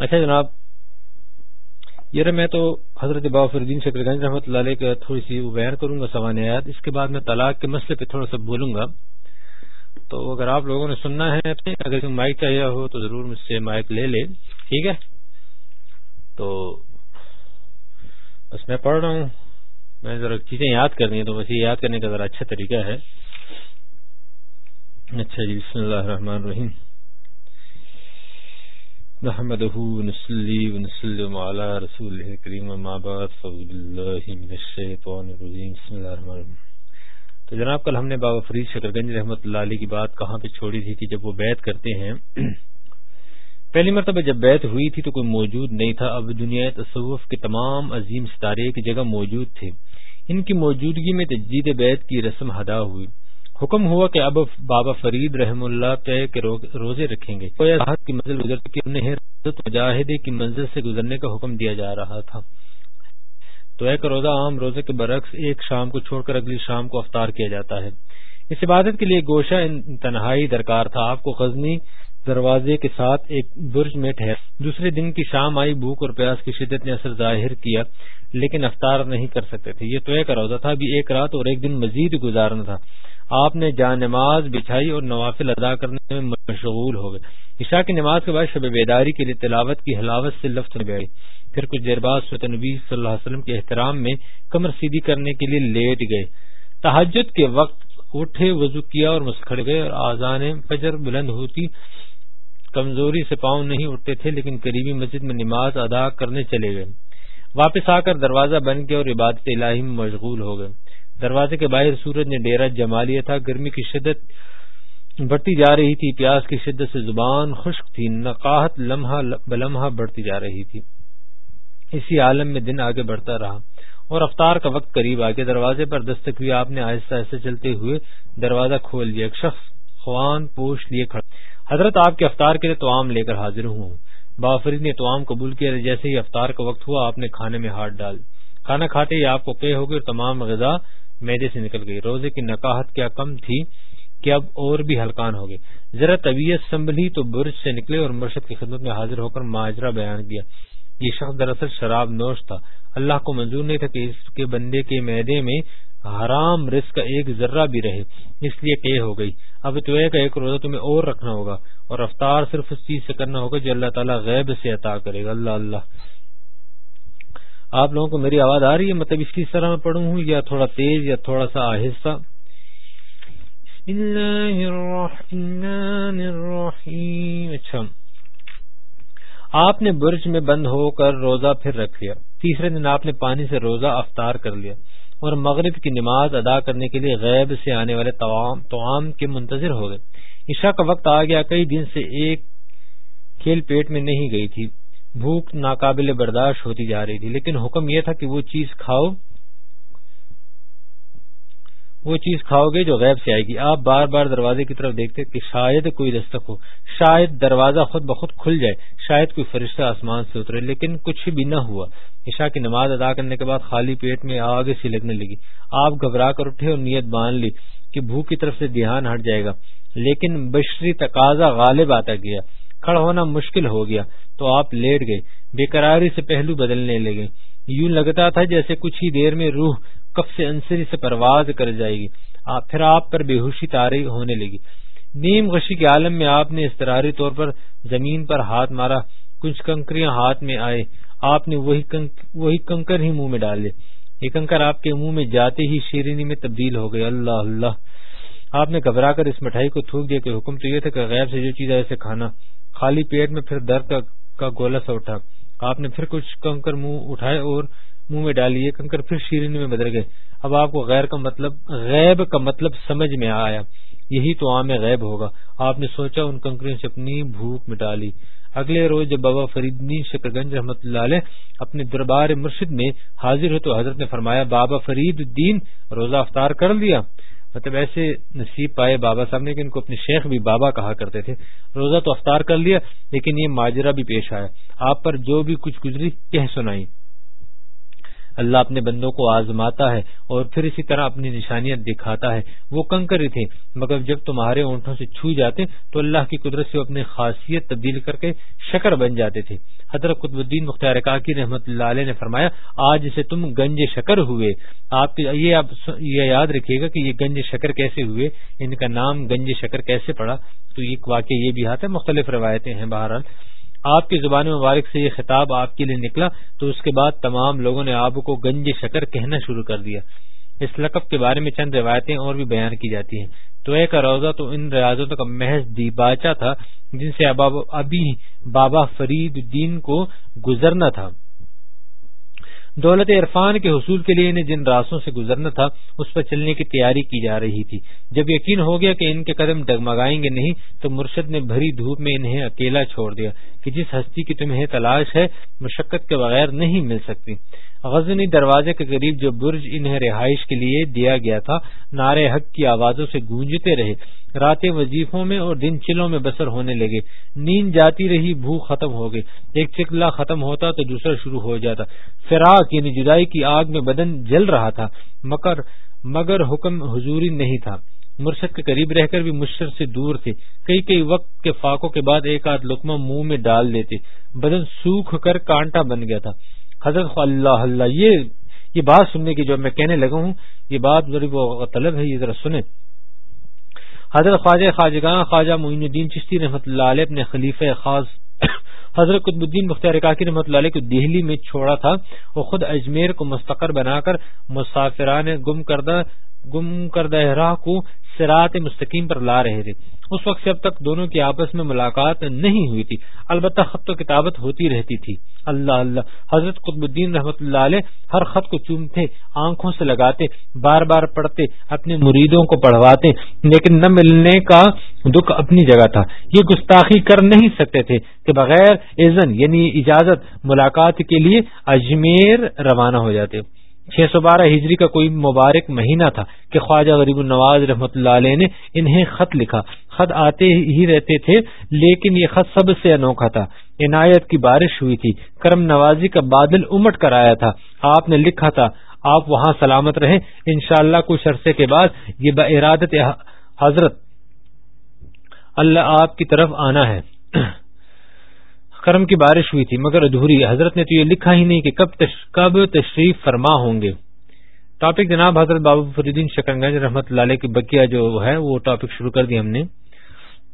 اچھا جناب یار میں تو حضرت بافردین شکر گنج رحمۃ اللہ علیہ کا تھوڑی سی بیان کروں گا سوانحات اس کے بعد میں طلاق کے مسئلے پہ تھوڑا سا بولوں گا۔ تو اگر آپ لوگوں نے سننا ہے اگر مائک چاہیے ہو تو ضرور مجھ سے مائک لے لے ٹھیک ہے؟ تو بس میں پڑھ رہا ہوں۔ میں ذرا چیزیں یاد کرنی ہے تو بس یہ یاد کرنے کا ذرا اچھا طریقہ ہے۔ اچھا جی بسم اللہ الرحمن الرحیم۔ نحمده ونسلی ونسلم على رسول کریم ما بعد فضل بالله من الشیطان الرجیم بسم اللہ الرحمن الرحیم تو جناب، کل ہم نے بابا فرید شکر گنج رحمت اللہ علیہ کی بات کہاں پہ چھوڑی تھی کہ جب وہ بیعت کرتے ہیں، پہلی مرتبہ جب بیعت ہوئی تھی تو کوئی موجود نہیں تھا۔ اب دنیا تصوف کے تمام عظیم ستارے ایک جگہ موجود تھے۔ ان کی موجودگی میں تجدید بیعت کی رسم ادا ہوئی۔ حکم ہوا کہ اب بابا فرید رحم اللہ طے کے روزے رکھیں گے۔ کی منزل انہیں مجاہدے کی منزل سے گزرنے کا حکم دیا جا رہا تھا۔ تو ایک روزہ عام روزے کے برعکس ایک شام کو چھوڑ کر اگلی شام کو افطار کیا جاتا ہے۔ اس عبادت کے لیے گوشہ تنہائی درکار تھا۔ آپ کو غزنی دروازے کے ساتھ ایک برج میں ٹھہر۔ دوسرے دن کی شام آئی، بھوک اور پیاس کی شدت نے اثر ظاہر کیا، لیکن افطار نہیں کر سکتے تھے۔ یہ تو ایک روزہ تھا، ابھی ایک رات اور ایک دن مزید گزارنا تھا۔ آپ نے جان نماز بچھائی اور نوافل ادا کرنے میں مشغول ہو گئے۔ عشاء کی نماز کے بعد شب بیداری کے لیے تلاوت کی حلاوت سے لفظ میں بیٹھے پھر کچھ دیر بعد سوت نبی صلی اللہ علیہ وسلم کے احترام میں کمر سیدھی کرنے کے لیے لیٹ گئے۔ تحجد کے وقت اٹھے، وضو کیا اور مسکھڑ گئے اور آزان فجر بلند ہوتی۔ کمزوری سے پاؤں نہیں اٹھتے تھے، لیکن قریبی مسجد میں نماز ادا کرنے چلے گئے۔ واپس آ کر دروازہ بن کے اور عبادت الہی میں مشغول ہو گئے۔ دروازے کے باہر سورج نے ڈیرا جما لیا تھا۔ گرمی کی شدت بڑھتی جا رہی تھی، پیاس کی شدت سے زبان خشک تھی، نقاہت لمحہ بلمحہ بڑھتی جا رہی تھی۔ اسی عالم میں دن آگے بڑھتا رہا۔ اور افطار کا وقت قریب آ دروازے پر دستک ہوئی آپ نے آہستہ آہستہ چلتے ہوئے دروازہ کھول لیا۔ ایک شخص خوان پوش لیے کھڑا۔ حضرت آپ کے افطار کے لیے توام لے کر حاضر ہوں۔ بافرید نے توام قبول کیا۔ جیسے ہی افطار کا وقت ہوا، آپ نے کھانے میں ہاتھ ڈال۔ کھانا کھاتے ہی آپ کو پے ہو اور تمام غذا میدے سے نکل گئی۔ روزے کی نکاہت کیا کم تھی کہ اب اور بھی ہلکان ہو گئے۔ ذرا طبیعت سنبھلی تو برج سے نکلے اور مرشد کی خدمت میں حاضر ہو کر ماجرا بیان کیا۔ یہ شخص دراصل شراب نوش تھا۔ اللہ کو منظور نہیں تھا کہ اس کے بندے کے میدے میں حرام رزق کا ایک ذرہ بھی رہے۔ اس لیے کہ ہو گئی۔ اب تو ایک روزہ تمہیں اور رکھنا ہوگا اور رفتار صرف اس چیز سے کرنا ہوگا جو اللہ تعالیٰ غیب سے عطا کرے گا۔ اللہ اللہ۔ آپ لوگوں کو میری آواز آ رہی ہے؟ مطلب اس کی طرح میں پڑھوں ہوں یا تھوڑا تیز یا تھوڑا سا آہستہ؟ بسم اللہ الرحمن الرحیم۔ اچھا۔ آپ نے برج میں بند ہو کر روزہ پھر رکھ لیا۔ تیسرے دن آپ نے پانی سے روزہ افطار کر لیا۔ اور مغرب کی نماز ادا کرنے کے لیے غیب سے آنے والے توام کے منتظر ہو گئے۔ عشاء کا وقت آ گیا، کئی دن سے ایک کھیل پیٹ میں نہیں گئی تھی۔ بھوک ناقابل برداشت ہوتی جا رہی تھی، لیکن حکم یہ تھا کہ وہ چیز کھاؤ۔ وہ چیز کھاؤ گے جو غیب سے آئے گی۔ آپ بار بار دروازے کی طرف دیکھتے کہ شاید کوئی دستک ہو۔ شاید دروازہ خود بخود کھل جائے۔ شاید کوئی فرشتہ آسمان سے اترے، لیکن کچھ بھی نہ ہوا۔ عشاء کی نماز ادا کرنے کے بعد خالی پیٹ میں آگے سی لگنے لگی۔ آپ گھبرا کر اٹھے اور نیت باندھ لی کہ بھوک کی طرف سے دھیان ہٹ جائے گا۔ لیکن بشری تقاضا غالب آتا گیا۔ کھڑا ہونا مشکل ہو گیا۔ تو آپ لیٹ گئے۔ بےقراری سے پہلو بدلنے لگے۔ یوں لگتا تھا جیسے کچھ ہی دیر میں روح کف سے انصری سے پرواز کر جائے گی۔ پھر آپ پر بے ہوشی تاری ہونے لگی۔ نیم غشی کے عالم میں آپ نے استراری طور پر زمین پر ہاتھ مارا۔ کچھ کنکریاں ہاتھ میں آئے۔ آپ نے وہی کنکر ہی منہ میں ڈالے یہ کنکر آپ کے منہ میں جاتے ہی شیرینی میں تبدیل ہو گئے۔ اللہ اللہ۔ آپ نے گھبرا کر اس مٹھائی کو تھوک دیا کہ حکم تو یہ تھا کہ غیر سے جو چیز ہے اسے کھانا۔ خالی پیٹ میں پھر درد کا کا گولا سا اٹھا۔ آپ نے پھر کچھ کنکر منہ اٹھائے اور منہ میں ڈالی یہ کنکر پھر شیرینی میں بدل گئے۔ اب آپ کو غیر کا مطلب غیب کا مطلب سمجھ میں آیا۔ یہی تو عام غیب ہوگا۔ آپ نے سوچا ان کنکریوں سے اپنی بھوک مٹا لی۔ اگلے روز جب بابا فریدنی شکر گنج رحمۃ اللہ علیہ اپنے دربار مرشد میں حاضر ہو تو حضرت نے فرمایا، بابا فرید الدین روزہ افطار کر لیا۔ مطلب ایسے نصیب پائے بابا صاحب نے کہ ان کو اپنے شیخ بھی بابا کہا کرتے تھے۔ روزہ تو افطار کر لیا، لیکن یہ ماجرہ بھی پیش آیا۔ آپ پر جو بھی کچھ گزری، کہہ سنائی۔ اللہ اپنے بندوں کو آزماتا ہے اور پھر اسی طرح اپنی نشانیاں دکھاتا ہے۔ وہ کنکر تھے، مگر جب تمہارے اونٹوں سے چھو جاتے تو اللہ کی قدرت سے اپنی خاصیت تبدیل کر کے شکر بن جاتے تھے۔ حضرت قطب الدین مختار کاکی رحمت اللہ علیہ نے فرمایا، آج سے تم گنج شکر ہوئے۔ آپ یہ یاد رکھیے گا کہ یہ گنج شکر کیسے ہوئے؟ ان کا نام گنج شکر کیسے پڑا؟ تو یہ واقعہ یہ بھی آتا ہے، مختلف روایتیں ہیں بہرحال۔ آپ کی زبان مبارک سے یہ خطاب آپ کے لیے نکلا تو اس کے بعد تمام لوگوں نے آپ کو گنج شکر کہنا شروع کر دیا۔ اس لقب کے بارے میں چند روایتیں اور بھی بیان کی جاتی ہیں۔ تو ایک روزہ تو ان ریاضتوں کا محض دیباچہ تھا جن سے ابھی بابا فرید الدین کو گزرنا تھا۔ دولت عرفان کے حصول کے لیے انہیں جن راستوں سے گزرنا تھا، اس پر چلنے کی تیاری کی جا رہی تھی۔ جب یقین ہو گیا کہ ان کے قدم ڈگمگائیں گے نہیں، تو مرشد نے بھری دھوپ میں انہیں اکیلا چھوڑ دیا کہ جس ہستی کی تمہیں تلاش ہے، مشقت کے بغیر نہیں مل سکتی۔ غزنی دروازے کے قریب جو برج انہیں رہائش کے لیے دیا گیا تھا، نعرے حق کی آوازوں سے گونجتے رہے۔ راتیں وظیفوں میں اور دن چلوں میں بسر ہونے لگے۔ نیند جاتی رہی، بھوک ختم ہو گئی۔ ایک چکلا ختم ہوتا تو دوسرا شروع ہو جاتا۔ فراق یعنی جدائی کی آگ میں بدن جل رہا تھا مگر مگر حکم حضوری نہیں تھا۔ مرشد کے قریب رہ کر بھی مشر سے دور تھے۔ کئی کئی وقت کے فاقوں کے بعد ایک آدھ لکمہ منہ میں ڈال دیتے۔ بدن سوکھ کر کانٹا بن گیا تھا۔ حضرت اللہ اللہ، یہ یہ بات سننے کی جو میں کہنے لگا ہوں، یہ بات بڑی طلب ہے، یہ ذرا سنیں۔ حضرت خواجہ خواجگاں، خواجہ معین الدین چشتی رحمۃ اللہ علیہ اپنے خلیفہ خاص حضرت قطب الدین مختار کاکی رحمۃ اللہ علیہ کو دہلی میں چھوڑا تھا۔ وہ خود اجمیر کو مستقر بنا کر مسافران گم کردہ گم کردہ راہ کو سرات مستقیم پر لا رہے تھے۔ اس وقت سے اب تک دونوں کی آپس میں ملاقات نہیں ہوئی تھی۔ البتہ خط و کتابت ہوتی رہتی تھی۔ اللہ اللہ، حضرت قطب الدین رحمۃ اللہ علیہ ہر خط کو چومتے، آنکھوں سے لگاتے، بار بار پڑھتے، اپنے مریدوں کو پڑھواتے، لیکن نہ ملنے کا دکھ اپنی جگہ تھا۔ یہ گستاخی کر نہیں سکتے تھے کہ بغیر ایزن یعنی اجازت، ملاقات کے لیے اجمیر روانہ ہو جاتے۔ چھ سو بارہ ہجری کا کوئی مبارک مہینہ تھا کہ خواجہ غریب النواز رحمۃ اللہ علیہ نے انہیں خط لکھا۔ خط آتے ہی رہتے تھے، لیکن یہ خط سب سے انوکھا تھا۔ عنایت کی بارش ہوئی تھی۔ کرم نوازی کا بادل امٹ کر آیا تھا۔ آپ نے لکھا تھا، آپ وہاں سلامت رہے انشاءاللہ اللہ کچھ عرصے کے بعد یہ بارادت حضرت اللہ آپ کی طرف آنا ہے۔ کرم کی بارش ہوئی تھی، مگر ادھوری حضرت نے تو یہ لکھا ہی نہیں کہ کب کب تشریف فرما ہوں گے۔ ٹاپک جناب حضرت بابو فریدین شکنگنج رحمت اللہ علیہ کی بکیا جو ہے، وہ ٹاپک شروع کر دیا ہم نے۔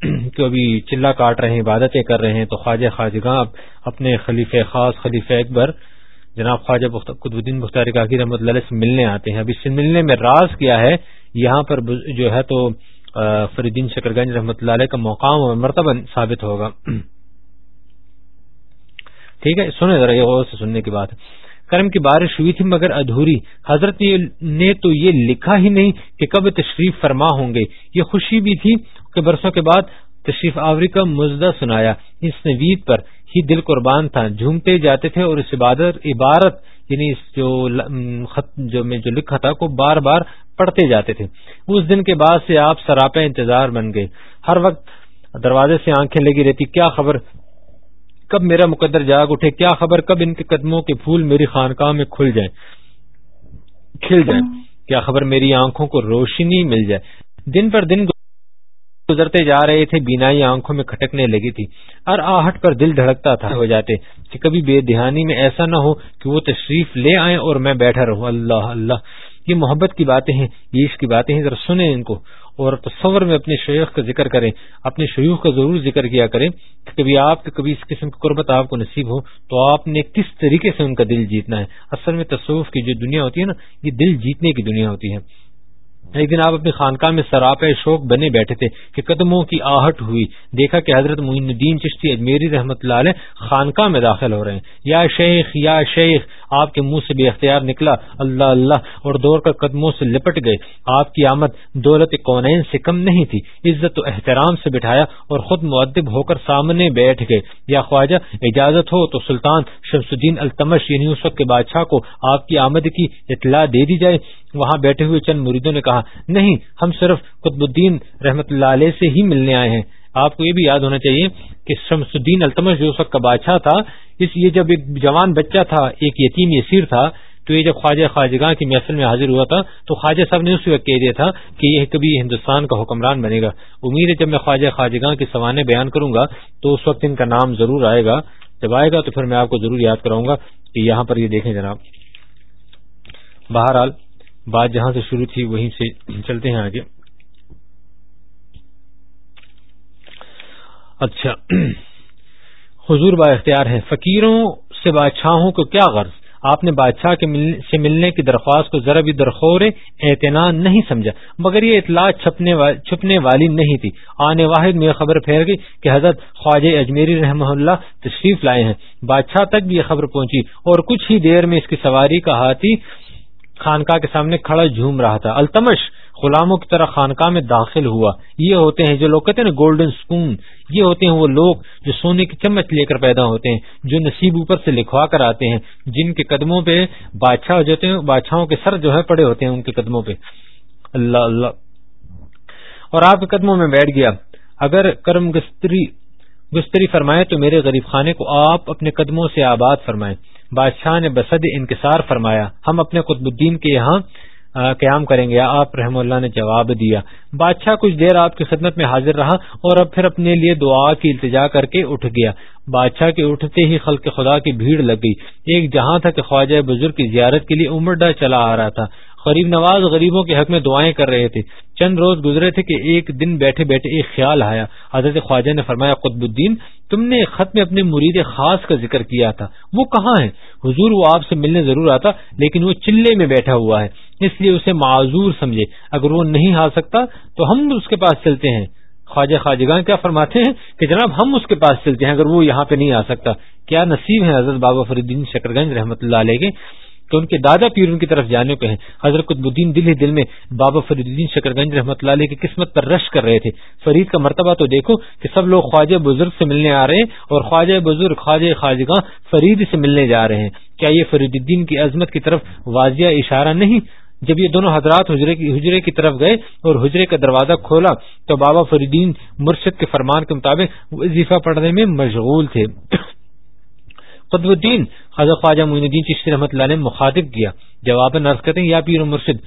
کہ ابھی چلا کاٹ رہے ہیں، عبادتیں کر رہے ہیں، تو خواجہ خواجگاں اپنے خلیف خاص خلیف اکبر، جناب خواجہ قطب الدین مختار کاکی رحمۃ اللہ علیہ سے ملنے آتے ہیں۔ اب اس سے ملنے میں راز کیا ہے، یہاں پر جو ہے تو فریدین شکرگنج رحمۃ اللہ علیہ کا مقام و مرتبہ ثابت ہوگا۔ ٹھیک ہے؟ سنیں ذرا، یہ غور سے سننے کی بات کرم کی بارش ہوئی تھی مگر ادھوری۔ حضرت نے تو یہ لکھا ہی نہیں کہ کب تشریف فرما ہوں گے۔ یہ خوشی بھی تھی کہ برسوں کے بعد تشریف آوری کا مزدہ سنایا۔ اس نوید پر ہی دل قربان تھا۔ جھومتے جاتے تھے اور اس عبادت عبارت یعنی اس جو خط جو میں جو لکھا تھا، کو بار بار پڑھتے جاتے تھے۔ اس دن کے بعد سے آپ سراپے انتظار بن گئے۔ ہر وقت دروازے سے آنکھیں لگی رہتی۔ کیا خبر؟ کب میرا مقدر جاگ اٹھے، کیا خبر؟ کب ان کے قدموں کے پھول میری خانقاہ میں کھل جائیں؟ کھل جائیں۔ کیا خبر میری آنکھوں کو روشنی مل جائے؟ دن پر دن گزرتے جا رہے تھے، بینائی آنکھوں میں کھٹکنے لگی تھی۔ اور آہٹ پر دل دھڑکتا تھا، ہو جاتے کہ کبھی بے دہانی میں ایسا نہ ہو کہ وہ تشریف لے آئیں اور میں بیٹھا رہوں۔ اللہ اللہ، یہ محبت کی باتیں ہیں، یہ عشق کی باتیں ہیں، ذرا سنیں ان کو۔ اور تصور میں اپنے شیخ کا ذکر کریں اپنے شیوخ کا ضرور ذکر کیا کریں کہ کبھی آپ کے کبھی اس قسم کی قربت آپ کو نصیب ہو، تو آپ نے کس طریقے سے ان کا دل جیتنا ہے؟ اصل میں تصوف کی جو دنیا ہوتی ہے نا، یہ دل جیتنے کی دنیا ہوتی ہے۔ ایک دن آپ اپنی خانقاہ میں سراپ شوق بنے بیٹھے تھے کہ قدموں کی آہٹ ہوئی۔ دیکھا کہ حضرت معین الدین چشتی اجمیری رحمت اللہ علیہ خانقاہ میں داخل ہو رہے ہیں۔ یا شیخ یا شیخ آپ کے منہ سے بے اختیار نکلا۔ اللہ اللہ، اور دور کر قدموں سے لپٹ گئے۔ آپ کی آمد دولت کونین سے کم نہیں تھی۔ عزت و احترام سے بٹھایا اور خود معدب ہو کر سامنے بیٹھ گئے۔ یا خواجہ، اجازت ہو تو سلطان شمس الدین التمش یعنی اس وقت کے بادشاہ کو آپ کی آمد کی اطلاع دے دی جائے۔ وہاں بیٹھے ہوئے چند مریدوں نے کہا، نہیں، ہم صرف قطب الدین رحمت اللہ علیہ سے ہی ملنے آئے ہیں۔ آپ کو یہ بھی یاد ہونا چاہیے کہ شمس الدین التمش جو اس وقت کا بادشاہ تھا، اس یہ جب ایک جوان بچہ تھا، ایک یتیم یسیر تھا، تو یہ جب خواجہ خواجگاں کی محفل میں حاضر ہوا تھا، تو خواجہ صاحب نے اس وقت کہہ دیا تھا کہ یہ کبھی ہندوستان کا حکمران بنے گا۔ امید ہے جب میں خواجہ خواجگاں کی سوانے بیان کروں گا، تو اس وقت ان کا نام ضرور آئے گا۔ جب آئے گا تو پھر میں آپ کو ضرور یاد کراؤں گا کہ یہاں پر یہ دیکھیں جناب۔ بہرحال، بات جہاں سے شروع تھی وہیں سے چلتے ہیں آگے۔ اچھا۔ حضور با اختیار ہے فقیروں سے بادشاہوں کو کیا غرض؟ آپ نے بادشاہ سے ملنے کی درخواست کو ذرا بھی درخور اعتنا نہیں سمجھا، مگر یہ اطلاع چھپنے والی نہیں تھی۔ آنے واحد میں یہ خبر پھیر گئی کہ حضرت خواجہ اجمیری رحمہ اللہ تشریف لائے ہیں۔ بادشاہ تک بھی یہ خبر پہنچی اور کچھ ہی دیر میں اس کی سواری کا ہاتھی خانقاہ کے سامنے کھڑا جھوم رہا تھا۔ التمش غلاموں کی طرح خانقاہ میں داخل ہوا۔ یہ ہوتے ہیں جو لوگ کہتے ہیں نا گولڈن سپون یہ ہوتے ہیں وہ لوگ جو سونے کی چمچ لے کر پیدا ہوتے ہیں، جو نصیب اوپر سے لکھوا کر آتے ہیں، جن کے قدموں پہ بادشاہ جاتے ہیں، بادشاہوں کے سر جو ہے پڑے ہوتے ہیں ان کے قدموں پہ۔ اللہ اللہ۔ اور آپ کے قدموں میں بیٹھ گیا۔ اگر کرم گستری گستری فرمائے تو میرے غریب خانے کو آپ اپنے قدموں سے آباد فرمائیں۔ بادشاہ نے بسد انکسار فرمایا، ہم اپنے قطب الدین کے یہاں قیام کریں گے۔ آپ رحم اللہ نے جواب دیا۔ بادشاہ کچھ دیر آپ کی خدمت میں حاضر رہا اور اب پھر اپنے لیے دعا کی التجا کر کے اٹھ گیا۔ بادشاہ کے اٹھتے ہی خلق خدا کی بھیڑ لگ گئی۔ ایک جہاں تھا کہ خواجہ بزرگ کی زیارت کے لیے عمر چلا آ رہا تھا۔ غریب نواز غریبوں کے حق میں دعائیں کر رہے تھے۔ چند روز گزرے تھے کہ ایک دن بیٹھے بیٹھے ایک خیال آیا۔ حضرت خواجہ نے فرمایا، قطب الدین، تم نے ایک خط میں اپنے مرید خاص کا ذکر کیا تھا۔ وہ کہاں ہے حضور وہ آپ سے ملنے ضرور آتا، لیکن وہ چلے میں بیٹھا ہوا ہے۔ اس لیے اسے معذور سمجھے۔ اگر وہ نہیں آ سکتا تو ہم اس کے پاس چلتے ہیں۔ خواجہ خواجگان کیا فرماتے ہیں کہ جناب، ہم اس کے پاس چلتے ہیں اگر وہ یہاں پہ نہیں آ سکتا۔ کیا نصیب ہے حضرت بابا فریدین شکرگنج رحمۃ اللہ علیہ کے؟ کہ ان کے دادا پیر ان کی طرف جانے پہ ہیں۔ حضرت قطب الدین دل ہی دل میں بابا فرید الدین شکر گنج رحمۃ اللہ علیہ کی قسمت پر رش کر رہے تھے۔ فرید کا مرتبہ تو دیکھو کہ سب لوگ خواجہ بزرگ سے ملنے آ رہے ہیں اور خواجہ بزرگ، خواجہ خواجگاں فرید سے ملنے جا رہے ہیں۔ کیا یہ فرید الدین کی عظمت کی طرف واضح اشارہ نہیں؟ جب یہ دونوں حضرات حجرے کی طرف گئے اور حجرے کا دروازہ کھولا تو بابا فریدین مرشد کے فرمان کے مطابق وظیفہ پڑھنے میں مشغول تھے۔ قطب الدین، حضرت خواجہ معین الدین چشتی رحمۃ اللہ نے مخاطب کیا، جواب نرس کرتے ہیں، یا پیر مرشد،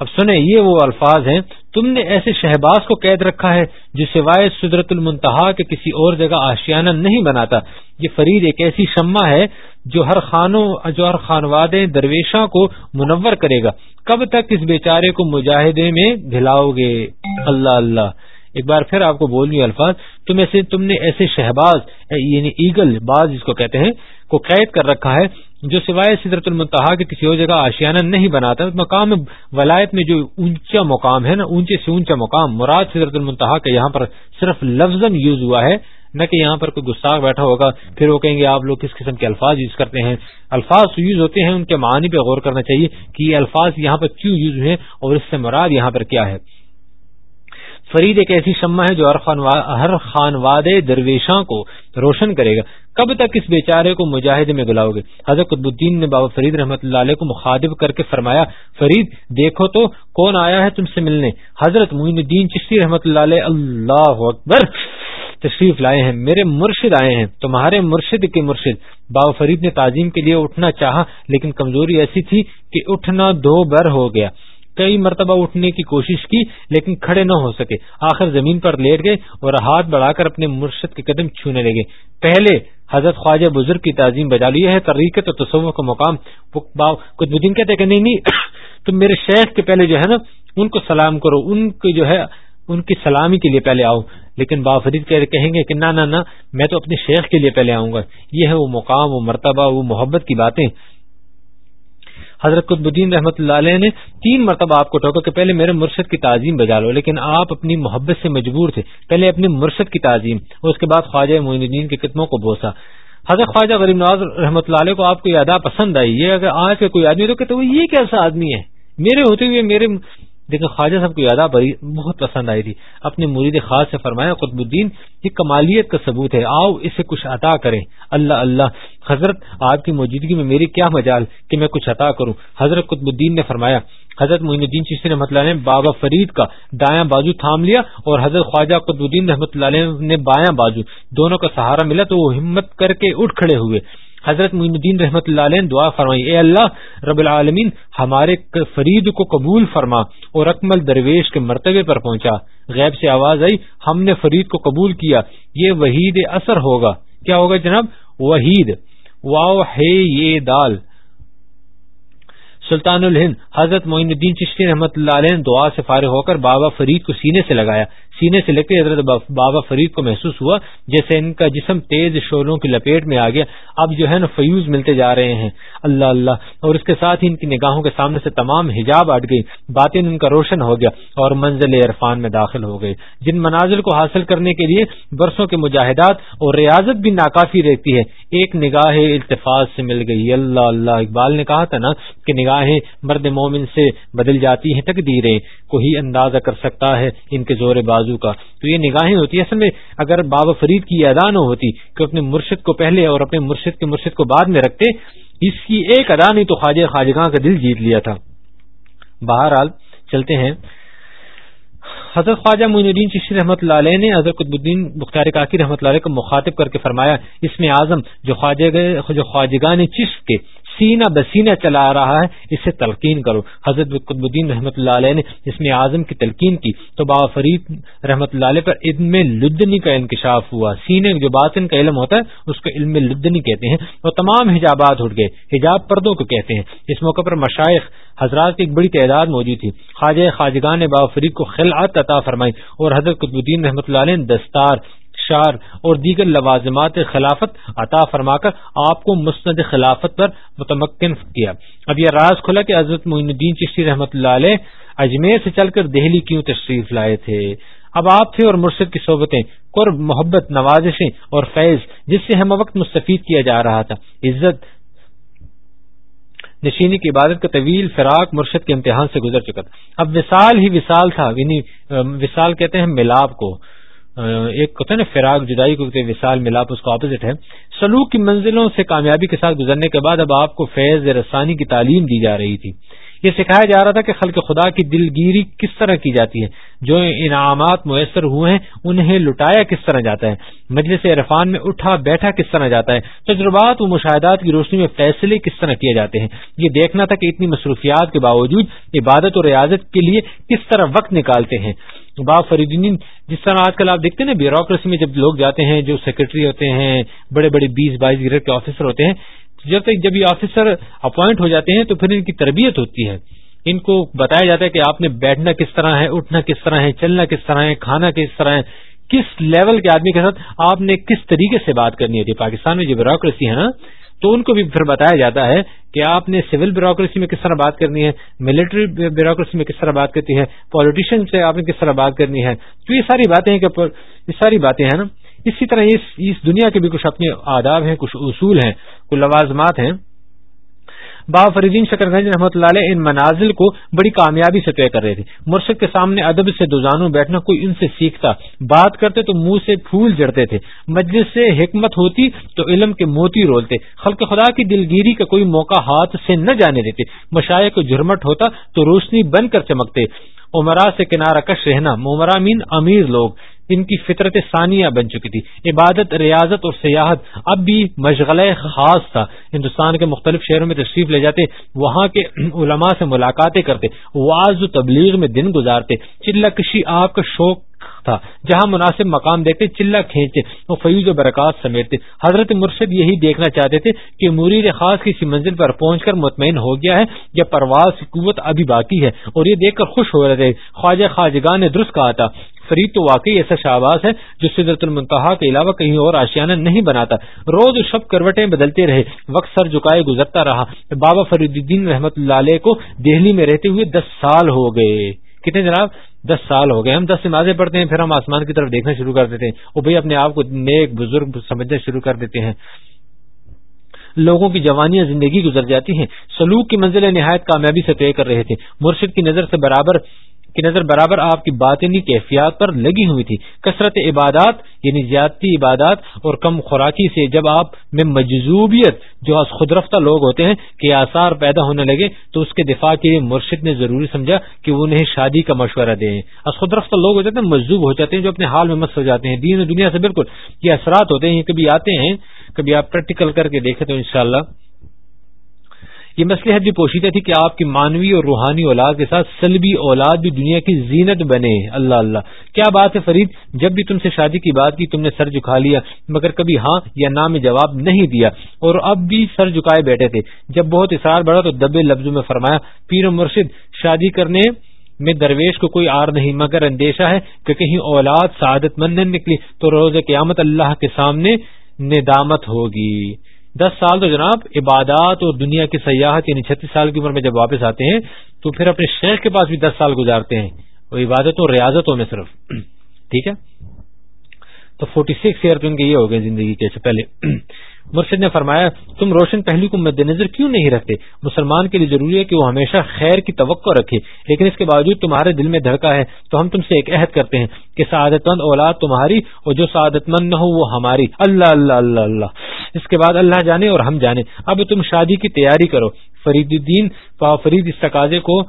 اب سنیں، یہ وہ الفاظ ہیں، تم نے ایسے شہباز کو قید رکھا ہے، جو سوائے سدرت المنتہا کے کسی اور جگہ آشیانہ نہیں بناتا۔ یہ فرید ایک ایسی شمع ہے، جو ہر خانوں، جو ہر خانواد درویشاں کو منور کرے گا۔ کب تک اس بیچارے کو مجاہدے میں دلاؤ گے؟ اللہ اللہ۔ ایک بار پھر آپ کو بول الفاظ، تم ایسے تم نے ایسے شہباز یعنی ایگل، باز جس کو کہتے ہیں، کو قید کر رکھا ہے، جو سوائے سدرت المنتہا کے کسی اور جگہ آشیانہ نہیں بناتا۔ مقام ولایت میں جو اونچا مقام ہے نا، اونچے سے اونچا مقام، مراد سدرت المنتہا کا یہاں پر صرف لفظ یوز ہوا ہے۔ نہ کہ یہاں پر کوئی گستاخ بیٹھا ہوگا، پھر وہ کہیں گے آپ لوگ کس قسم کے الفاظ یوز کرتے ہیں۔ الفاظ یوز ہوتے ہیں، ان کے معنی پہ غور کرنا چاہیے کہ یہ الفاظ یہاں پر کیوں یوز ہوئے اور اس سے مراد یہاں پر کیا ہے۔ فرید ایک ایسی شمع ہے جو ہر خانواد درویشاں کو روشن کرے گا۔ کب تک اس بیچارے کو مجاہدے میں بلاؤ گے؟ حضرت قطب الدین نے بابا فرید رحمۃ اللہ علیہ کو مخاطب کر کے فرمایا، فرید، دیکھو تو کون آیا ہے تم سے ملنے؟ حضرت معین الدین چشتی رحمۃ اللہ علیہ، اللہ اکبر، تشریف لائے ہیں، میرے مرشد آئے ہیں، تمہارے مرشد کے مرشد۔ بابا فرید نے تعظیم کے لیے اٹھنا چاہا، لیکن کمزوری ایسی تھی کہ اٹھنا دو بر ہو گیا۔ کئی مرتبہ اٹھنے کی کوشش کی لیکن کھڑے نہ ہو سکے۔ آخر زمین پر لیٹ گئے اور ہاتھ بڑھا کر اپنے مرشد کے قدم چھونے لگے۔ پہلے حضرت خواجہ بزرگ کی تعظیم بجا لی ہے، طریقت اور تصور کا مقام۔ کچھ بدین کہتے کہ نہیں نہیں، تم میرے شیخ کے پہلے جو ہے نا، ان کو سلام کرو، ان کو جو ہے، ان کی سلامی کے لیے پہلے آؤ۔ لیکن بافرید کہیں گے کہ نہ نہ، میں تو اپنے شیخ کے لیے پہلے آؤں گا۔ یہ ہے وہ مقام، وہ مرتبہ، وہ محبت کی باتیں۔ حضرت قطب الدین رحمۃ اللہ علیہ نے تین مرتبہ آپ کو ٹوکا کہ پہلے میرے مرشد کی تعظیم بجا لو، لیکن آپ اپنی محبت سے مجبور تھے۔ پہلے اپنے مرشد کی تعظیم اور اس کے بعد خواجہ معین الدین کے قدموں کو بوسا۔ حضرت خواجہ غریب نواز رحمۃ اللہ علیہ کو آپ کو یہ ادا پسند آئی، یہ اگر آج کا کوئی آدمی تو کہتے یہ کیسا آدمی ہے؟ میرے ہوتے ہوئے میرے لیکن خواجہ صاحب کو یادہ بڑی بہت پسند آئی تھی۔ اپنے مرید خاص سے فرمایا، قطب الدین، یہ کمالیت کا ثبوت ہے، آؤ اسے کچھ عطا کریں۔ اللہ اللہ، حضرت، آپ کی موجودگی میں میری کیا مجال کہ میں کچھ عطا کروں؟ حضرت قطب الدین نے فرمایا، حضرت معین الدین چیشی رحمۃ اللہ نے بابا فرید کا دایاں بازو تھام لیا اور حضرت خواجہ قطب الدین رحمۃ اللہ علیہ نے بایاں بازو، دونوں کا سہارا ملا تو وہ ہمت کر کے اٹھ کھڑے ہوئے۔ حضرت معین الدین رحمت اللہ علیہ دعا فرمائی، اے اللہ، رب العالمین، ہمارے فرید کو قبول فرما اور اکمل درویش کے مرتبے پر پہنچا۔ غیب سے آواز آئی، ہم نے فرید کو قبول کیا، یہ وحید اثر ہوگا۔ کیا ہوگا جناب؟ وحید۔ واؤ ہے یہ دال۔ سلطان الہند، حضرت معین الدین چشتی رحمت اللہ علیہ دعا سے فارغ ہو کر بابا فرید کو سینے سے لگایا۔ سینے سے لگتے حضرت بابا فرید کو محسوس ہوا جیسے ان کا جسم تیز شولوں کی لپیٹ میں آ گیا۔ اب جو ہے نا فیوز ملتے جا رہے ہیں۔ اللہ اللہ۔ اور اس کے ساتھ ہی ان کی نگاہوں کے سامنے سے تمام حجاب اٹ گئی۔ باتیں ان کا روشن ہو گیا اور منزل عرفان میں داخل ہو گئے جن منازل کو حاصل کرنے کے لیے برسوں کے مجاہدات اور ریاضت بھی ناکافی رہتی ہے، ایک نگاہ التفاظ سے مل گئی۔ اللہ اللہ۔ اقبال نے کہا تھا نا کہ نگاہیں مرد مومن سے بدل جاتی ہیں تقدیریں، کوئی اندازہ کر سکتا ہے ان کے زور باز بازو کا۔ تو یہ نگاہیں ہوتی اصل میں اگر بابا فرید کی ادا نہ ہوتی کہ اپنے مرشد کو پہلے اور اپنے مرشد کے مرشد کو بعد میں رکھتے، اس کی ایک ادا نہیں تو خواجہ خواجگاں کا دل جیت لیا تھا۔ بہرحال چلتے ہیں۔ حضرت خواجہ معین الدین چشی رحمۃ اللہ علیہ نے حضرت قطب الدین بختار کاکی رحمۃ اللہ علیہ کو مخاطب کر کے فرمایا، اس میں اعظم جو خواجہ خواجگان چشت کے سینہ بسینہ چلا رہا ہے اسے تلقین کرو۔ حضرت قطب الدین رحمۃ اللہ علیہ نے اس میں اعظم کی تلقین کی، تو بابا فرید رحمۃ اللہ علیہ پر علم لدنی کا انکشاف ہوا۔ سینے جو باطن کا علم ہوتا ہے، اس کو علم لدنی کہتے ہیں۔ وہ تمام حجابات اٹھ گئے۔ حجاب پردوں کو کہتے ہیں۔ اس موقع پر مشائق حضرات کی ایک بڑی تعداد موجود تھی۔ خواجہ خواجگان نے بابا فرید کو خلعت عطا فرمائی اور حضرت قطب الدین رحمۃ اللہ علیہ نے دستار شار اور دیگر لوازمات خلافت عطا فرما کر آپ کو مسند خلافت پر متمکن کیا۔ اب یہ راز کھلا کہ حضرت معین الدین چشتی رحمۃ اللہ علیہ اجمیر سے چل کر دہلی کیوں تشریف لائے تھے؟ اب آپ تھے اور مرشد کی صحبتیں، قرب، محبت، نوازشیں اور فیض، جس سے ہم وقت مستفید کیا جا رہا تھا۔ عزت، نشینی کی عبادت کا طویل فراق مرشد کے امتحان سے گزر چکا تھا۔ اب وصال ہی وصال تھا یعنی وصال کہتے ہیں ملاب کو۔ ایک ہوتا ہے نا، فراق جدائی کو وصال ملاپ اس کا اپوزٹ ہے۔ سلوک کی منزلوں سے کامیابی کے ساتھ گزرنے کے بعد اب آپ کو فیض رسانی کی تعلیم دی جا رہی تھی۔ یہ سکھایا جا رہا تھا کہ خلق خدا کی دلگیری کس طرح کی جاتی ہے۔ جو انعامات میسر ہوئے ہیں، انہیں لٹایا کس طرح جاتا ہے۔ مجلس عرفان میں اٹھا، بیٹھا کس طرح جاتا ہے۔ تجربات و مشاہدات کی روشنی میں فیصلے کس طرح کیے جاتے ہیں۔ یہ دیکھنا تھا کہ اتنی مصروفیات کے باوجود عبادت اور ریاضت کے لیے کس طرح وقت نکالتے ہیں۔ با فریدین جس طرح آج کل آپ دیکھتے ہیں نا، بیوروکریسی میں جب لوگ جاتے ہیں، جو سیکرٹری ہوتے ہیں، بڑے بڑے بیس بائیس گریڈ کے آفیسر ہوتے ہیں، جب تک جب یہ آفیسر اپوائنٹ ہو جاتے ہیں، تو پھر ان کی تربیت ہوتی ہے۔ ان کو بتایا جاتا ہے کہ آپ نے بیٹھنا کس طرح ہے، اٹھنا کس طرح ہے، چلنا کس طرح ہے، کھانا کس طرح ہے، کس لیول کے آدمی کے ساتھ آپ نے کس طریقے سے بات کرنی ہوتی ہے۔ پاکستان میں جو بیوروکریسی ہے نا تو ان کو بھی پھر بتایا جاتا ہے کہ آپ نے سول بیوروکریسی میں کس طرح بات کرنی ہے ملٹری بیوروکریسی میں کس طرح بات کرتی ہے پالیٹیشین سے آپ نے کس طرح بات کرنی ہے۔ تو یہ ساری باتیں ہیں کہ یہ ساری باتیں ہیں نا۔ اسی طرح اس دنیا کے بھی کچھ اپنے آداب ہیں، کچھ اصول ہیں، کچھ لوازمات ہیں۔ بابا فریدین شکر گنج رحمۃ اللہ علیہ ان منازل کو بڑی کامیابی سے طے کر رہے تھے۔ مرشد کے سامنے ادب سے دوزانوں بیٹھنا کوئی ان سے سیکھتا بات کرتے تو منہ سے پھول جڑتے تھے۔ مجلس سے حکمت ہوتی تو علم کے موتی رولتے۔ خلق خدا کی دلگیری کا کوئی موقع ہاتھ سے نہ جانے دیتے۔ مشاعر کو جھرمٹ ہوتا تو روشنی بن کر چمکتے۔ عمرا سے کنارہ کش رہنا مین امیر لوگ، ان کی فطرت ثانیہ بن چکی تھی۔ عبادت، ریاضت اور سیاحت اب بھی مشغلہ خاص تھا۔ ہندوستان کے مختلف شہروں میں تشریف لے جاتے، وہاں کے علماء سے ملاقاتیں کرتے واض و تبلیغ میں دن گزارتے۔ چلہ کشی آپ کا شوق تھا۔ جہاں مناسب مقام دیکھتے چلہ کھینچتے وہ فیوز و برکات سمیٹتے۔ حضرت مرشد یہی دیکھنا چاہتے تھے کہ مرید خاص کسی منزل پر پہنچ کر مطمئن ہو گیا ہے، یا پرواز کی قوت ابھی باقی ہے۔ اور یہ دیکھ کر خوش ہو رہے تھے۔ خواجہ خواجگان نے درست کہا تھا، فرید تو واقعی ایسا شہباز ہے جو سدرت المنتہا کے علاوہ کہیں اور آشیانہ نہیں بناتا۔ روز شب کروٹیں بدلتے رہے، وقت سر جھکائے گزرتا رہا۔ بابا فرید الدین رحمت اللہ علیہ کو دہلی میں رہتے ہوئے دس سال ہو گئے۔ کتنے جناب؟ دس سال ہو گئے۔ ہم دس نمازیں پڑھتے ہیں، پھر ہم آسمان کی طرف دیکھنا شروع کر دیتے ہیں۔ وہ بھائی اپنے آپ کو نیک، بزرگ سمجھنا شروع کر دیتے ہیں۔ لوگوں کی جوانیاں زندگی گزر جاتی ہیں۔ سلوک کی منزل نہایت کامیابی سے طے کر رہے تھے۔ مرشد کی نظر سے برابر کی نظر برابر آپ کی باطنی کیفیات پر لگی ہوئی تھی۔ کثرت عبادات یعنی زیادتی عبادات اور کم خوراکی سے جب آپ میں مجزوبیت جو خود رفتہ لوگ ہوتے ہیں کہ آثار پیدا ہونے لگے تو اس کے دفاع کے لیے مرشد نے ضروری سمجھا کہ وہ انہیں شادی کا مشورہ دیں۔ از خود رفتہ لوگ ہو جاتے ہیں مجزوب ہو جاتے ہیں، جو اپنے حال میں مست ہو جاتے ہیں۔ دین و دنیا سے بالکل یہ اثرات ہوتے ہیں کبھی آتے ہیں، کبھی آپ پریکٹیکل کر کے دیکھیں تو انشاءاللہ یہ مسئلہ بھی پوشیدہ تھی کہ آپ کی مانوی اور روحانی اولاد کے ساتھ سلبی اولاد بھی دنیا کی زینت بنے۔ اللہ اللہ۔ کیا بات ہے فرید؟ جب بھی تم سے شادی کی بات کی، تم نے سر جھکا لیا، مگر کبھی ہاں یا نہ میں جواب نہیں دیا۔ اور اب بھی سر جھکائے بیٹھے تھے۔ جب بہت اثار بڑھا تو دبے لفظوں میں فرمایا، پیر و مرشد، شادی کرنے میں درویش کو کوئی آر نہیں، مگر اندیشہ ہے کہ کہیں اولاد سعادت مند نکلی تو روز قیامت اللہ کے سامنے ندامت ہوگی۔ دس سال تو جناب عبادات اور دنیا کی سیاحت یعنی چھتیس سال کی عمر میں جب واپس آتے ہیں، تو پھر اپنے شیخ کے پاس بھی دس سال گزارتے ہیں، وہ عبادتوں اور ریاضتوں میں صرف۔ ٹھیک ہے؟ تو فورٹی سکس ایئر تو ان کے یہ ہو گئے زندگی کے پہلے۔ مرشد نے فرمایا، تم روشن پہلو کو مد نظر کیوں نہیں رکھتے؟ مسلمان کے لیے ضروری ہے کہ وہ ہمیشہ خیر کی توقع رکھے۔ لیکن اس کے باوجود تمہارے دل میں دھڑکا ہے، تو ہم تم سے ایک عہد کرتے ہیں کہ سعادت مند اولاد تمہاری اور جو سعادت مند نہ ہو وہ ہماری۔ اللہ اللہ اللہ اللہ۔ اس کے بعد اللہ جانے اور ہم جانے۔ اب تم شادی کی تیاری کرو۔ فرید الدین، فرید اس تقاضے کو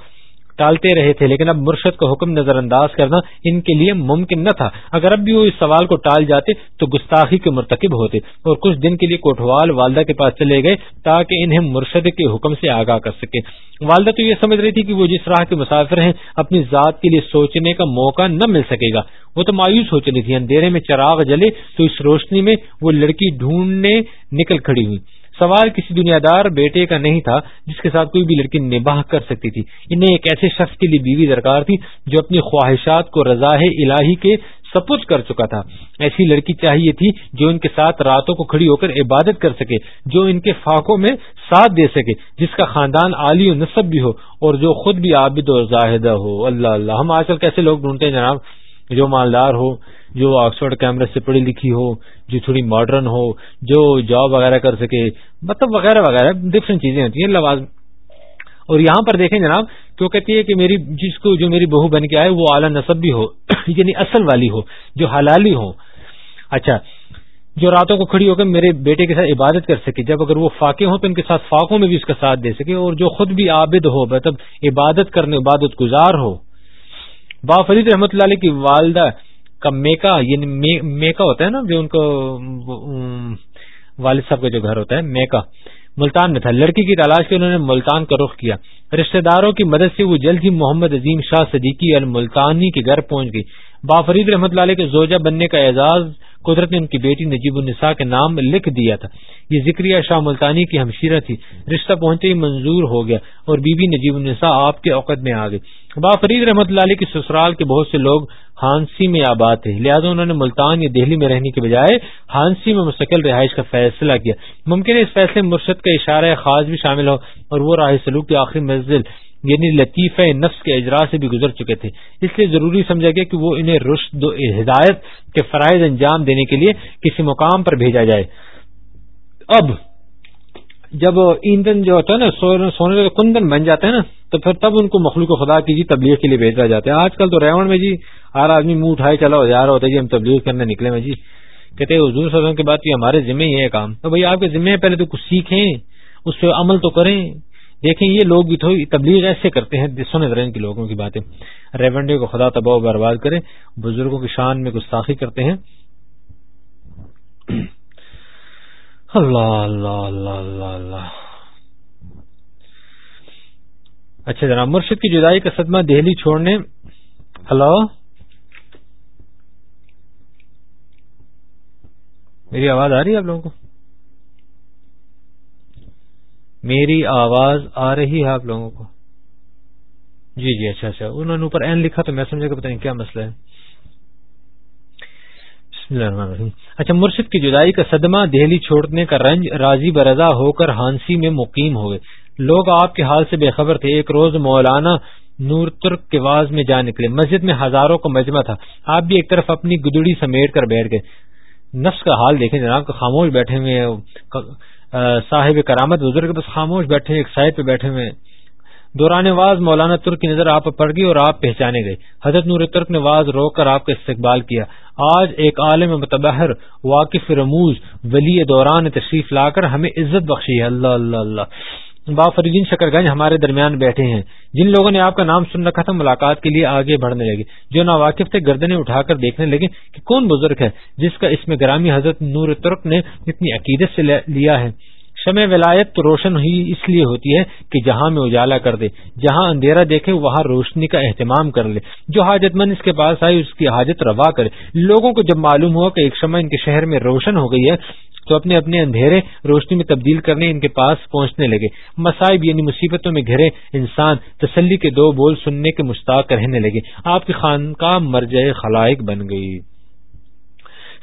ٹالتے رہے تھے، لیکن اب مرشد کا حکم نظر انداز کرنا ان کے لیے ممکن نہ تھا۔ اگر اب بھی وہ اس سوال کو ٹال جاتے تو گستاخی کے مرتکب ہوتے اور کچھ دن کے لیے کوٹوال والدہ کے پاس چلے گئے تاکہ انہیں مرشد کے حکم سے آگاہ کر سکے۔ والدہ تو یہ سمجھ رہی تھی کہ وہ جس راہ کے مسافر ہیں، اپنی ذات کے لیے سوچنے کا موقع نہ مل سکے گا۔ وہ تو مایوس ہو چلی تھی، اندھیرے میں چراغ جلے تو اس روشنی میں وہ لڑکی ڈھونڈنے نکل کھڑی ہوئی۔ سوال کسی دنیا دار بیٹے کا نہیں تھا جس کے ساتھ کوئی بھی لڑکی نباہ کر سکتی تھی۔ انہیں ایک ایسے شخص کے لیے بیوی درکار تھی جو اپنی خواہشات کو رضا الہی کے سپوچ کر چکا تھا۔ ایسی لڑکی چاہیے تھی جو ان کے ساتھ راتوں کو کھڑی ہو کر عبادت کر سکے، جو ان کے فاقوں میں ساتھ دے سکے، جس کا خاندان عالی و نصب بھی ہو اور جو خود بھی عابد و زاہدہ ہو۔ اللہ اللہ، ہم آج کل کیسے لوگ ڈھونڈتے ہیں جناب؟ جو مالدار ہو جو آکسفرڈ کیمرے سے پڑھی لکھی ہو، جو تھوڑی ماڈرن ہو، جو جاب وغیرہ کر سکے مطلب وغیرہ وغیرہ ڈفرینٹ چیزیں ہوتی ہیں لواز اور یہاں پر دیکھیں جناب کیوں کہتی ہے کہ میری جس کو جو میری بہو بن کے آئے، وہ اعلیٰ نصب بھی ہو یعنی اصل والی ہو، جو حلالی ہو۔ اچھا جو راتوں کو کھڑی ہو کر میرے بیٹے کے ساتھ عبادت کر سکے، جب اگر وہ فاقے ہوں تو ان کے ساتھ فاقوں میں بھی اس کا ساتھ دے سکے، اور جو خود بھی عابد ہو مطلب عبادت کرنے، عبادت گزار ہو۔ با فرید رحمت اللہ علیہ کی والدہ کا میکا یعنی میکا ہوتا ہے نا، جو ان کو والد صاحب کا جو گھر ہوتا ہے، میکا۔ ملتان میں تھا۔ لڑکی کی تلاش کے انہوں نے ملتان کا رخ کیا۔ رشتہ داروں کی مدد سے وہ جلد ہی محمد عظیم شاہ صدیقی الملتانی کے گھر پہنچ گئی۔ بافرید رحمت اللہ علیہ کے زوجہ بننے کا اعزاز قدرت نے ان کی بیٹی نجیب النساء کے نام لکھ دیا تھا۔ یہ ذکریہ شاہ ملتانی کی ہمشیرہ تھی۔ رشتہ پہنچتے ہی منظور ہو گیا اور بی بی نجیب النساء آپ کے اوقت میں آ گئی بافرید رحمت اللہ علیہ کی سسرال کے بہت سے لوگ ہانسی میں آباد تھے۔ لہٰذا انہوں نے ملتان یا دہلی میں رہنے کے بجائے ہانسی میں مستقل رہائش کا فیصلہ کیا۔ ممکن ہے اس فیصلے مرشد کا اشارہ خاص بھی شامل ہو اور وہ راہ سلوک کی آخری منزل یعنی لطیفہ نفس کے اجرا سے بھی گزر چکے تھے۔ اس لیے ضروری سمجھا گیا کہ وہ انہیں رشد و ہدایت کے فرائض انجام دینے کے لیے کسی مقام پر بھیجا جائے۔ اب جب ایندھن جو ہوتا ہے نا سونے کا کندن بن جاتا ہے نا، تو پھر تب ان کو مخلوق خدا کی جی تبلیغ کے لیے بھیجا جاتا ہے۔ آج کل تو ریون میں جی ہر آدمی منہ اٹھائے چلا ہو، جا رہا ہوتا ہے جی ہم تبلیغ کرنے نکلے میں جی۔ کہتے ہیں، حضور صلی اللہ کے بعد ہمارے ذمہ ہی ہے کام۔ تو بھائی، آپ کے ذمہ پہلے تو کچھ سیکھیں، اس پہ عمل تو کریں۔ دیکھیں، یہ لوگ بھی تھوڑی تبلیغ ایسے کرتے ہیں سونے درین کے لوگوں کی باتیں۔ ریونڈے کو خدا تباہ برباد کرے بزرگوں کی شان میں گستاخی کرتے ہیں۔ اللہ اللہ اللہ اللہ اللہ۔ اچھا جناب، مرشد کی جدائی کا صدمہ دہلی چھوڑنے۔ ہلو؟ میری آواز آ رہی ہے آپ لوگوں کو؟ میری آواز آ رہی ہے آپ لوگوں کو۔ جی جی اچھا اچھا۔ انہوں نے اوپر این لکھا تو میں سمجھا کہ پتہ نہیں کیا مسئلہ ہے۔ بسم اللہ الرحمن الرحیم۔ اچھا مرشد کی جدائی کا صدمہ دہلی چھوڑنے کا رنج راضی برضا ہو کر ہانسی میں مقیم ہو گئے۔ لوگ آپ کے حال سے بے خبر تھے۔ ایک روز مولانا نور ترک کے واز میں جا نکلے۔ مسجد میں ہزاروں کا مجمع تھا۔ آپ بھی ایک طرف اپنی گدڑی سمیٹ کر بیٹھ گئے۔ نفس کا حال دیکھیں جناب خاموش بیٹھے ہوئے صاحب کرامت، بزرگ بس خاموش بیٹھے، ایک سائڈ پہ بیٹھے ہوئے دوران واز مولانا ترک کی نظر آپ پر پڑ گئی اور آپ پہچانے گئے۔ حضرت نور ترک نے واز روک کر آپ کا استقبال کیا۔ آج ایک عالم متبہر، واقف رموز، ولی دوران تشریف لا کر ہمیں عزت بخشی ہے۔ اللہ اللہ اللہ۔ بافریدین شکر گنج ہمارے درمیان بیٹھے ہیں۔ جن لوگوں نے آپ کا نام سن رکھا تھا، ملاقات کے لیے آگے بڑھنے لگے۔ جو ناواقف تھے گردنے اٹھا کر دیکھنے لگے کہ کون بزرگ ہے، جس کا اس میں گرامی حضرت نور ترک نے اتنی عقیدت سے لیا ہے۔ شمع ولایت تو روشن ہی اس لیے ہوتی ہے کہ جہاں میں اجالا کر دے، جہاں اندھیرا دیکھے، وہاں روشنی کا اہتمام کر لے۔ جو حاجت مند اس کے پاس آئی اس کی حاجت روا کرے۔ لوگوں کو جب معلوم ہوا کہ ایک شمع ان کے شہر میں روشن ہو گئی ہے تو اپنے اپنے اندھیرے روشنی میں تبدیل کرنے ان کے پاس پہنچنے لگے۔ مصائب یعنی مصیبتوں میں گھرے انسان تسلی کے دو بول سننے کے مشتاق رہنے لگے۔ آپ کی خانقاہ مرجع خلائق بن گئی۔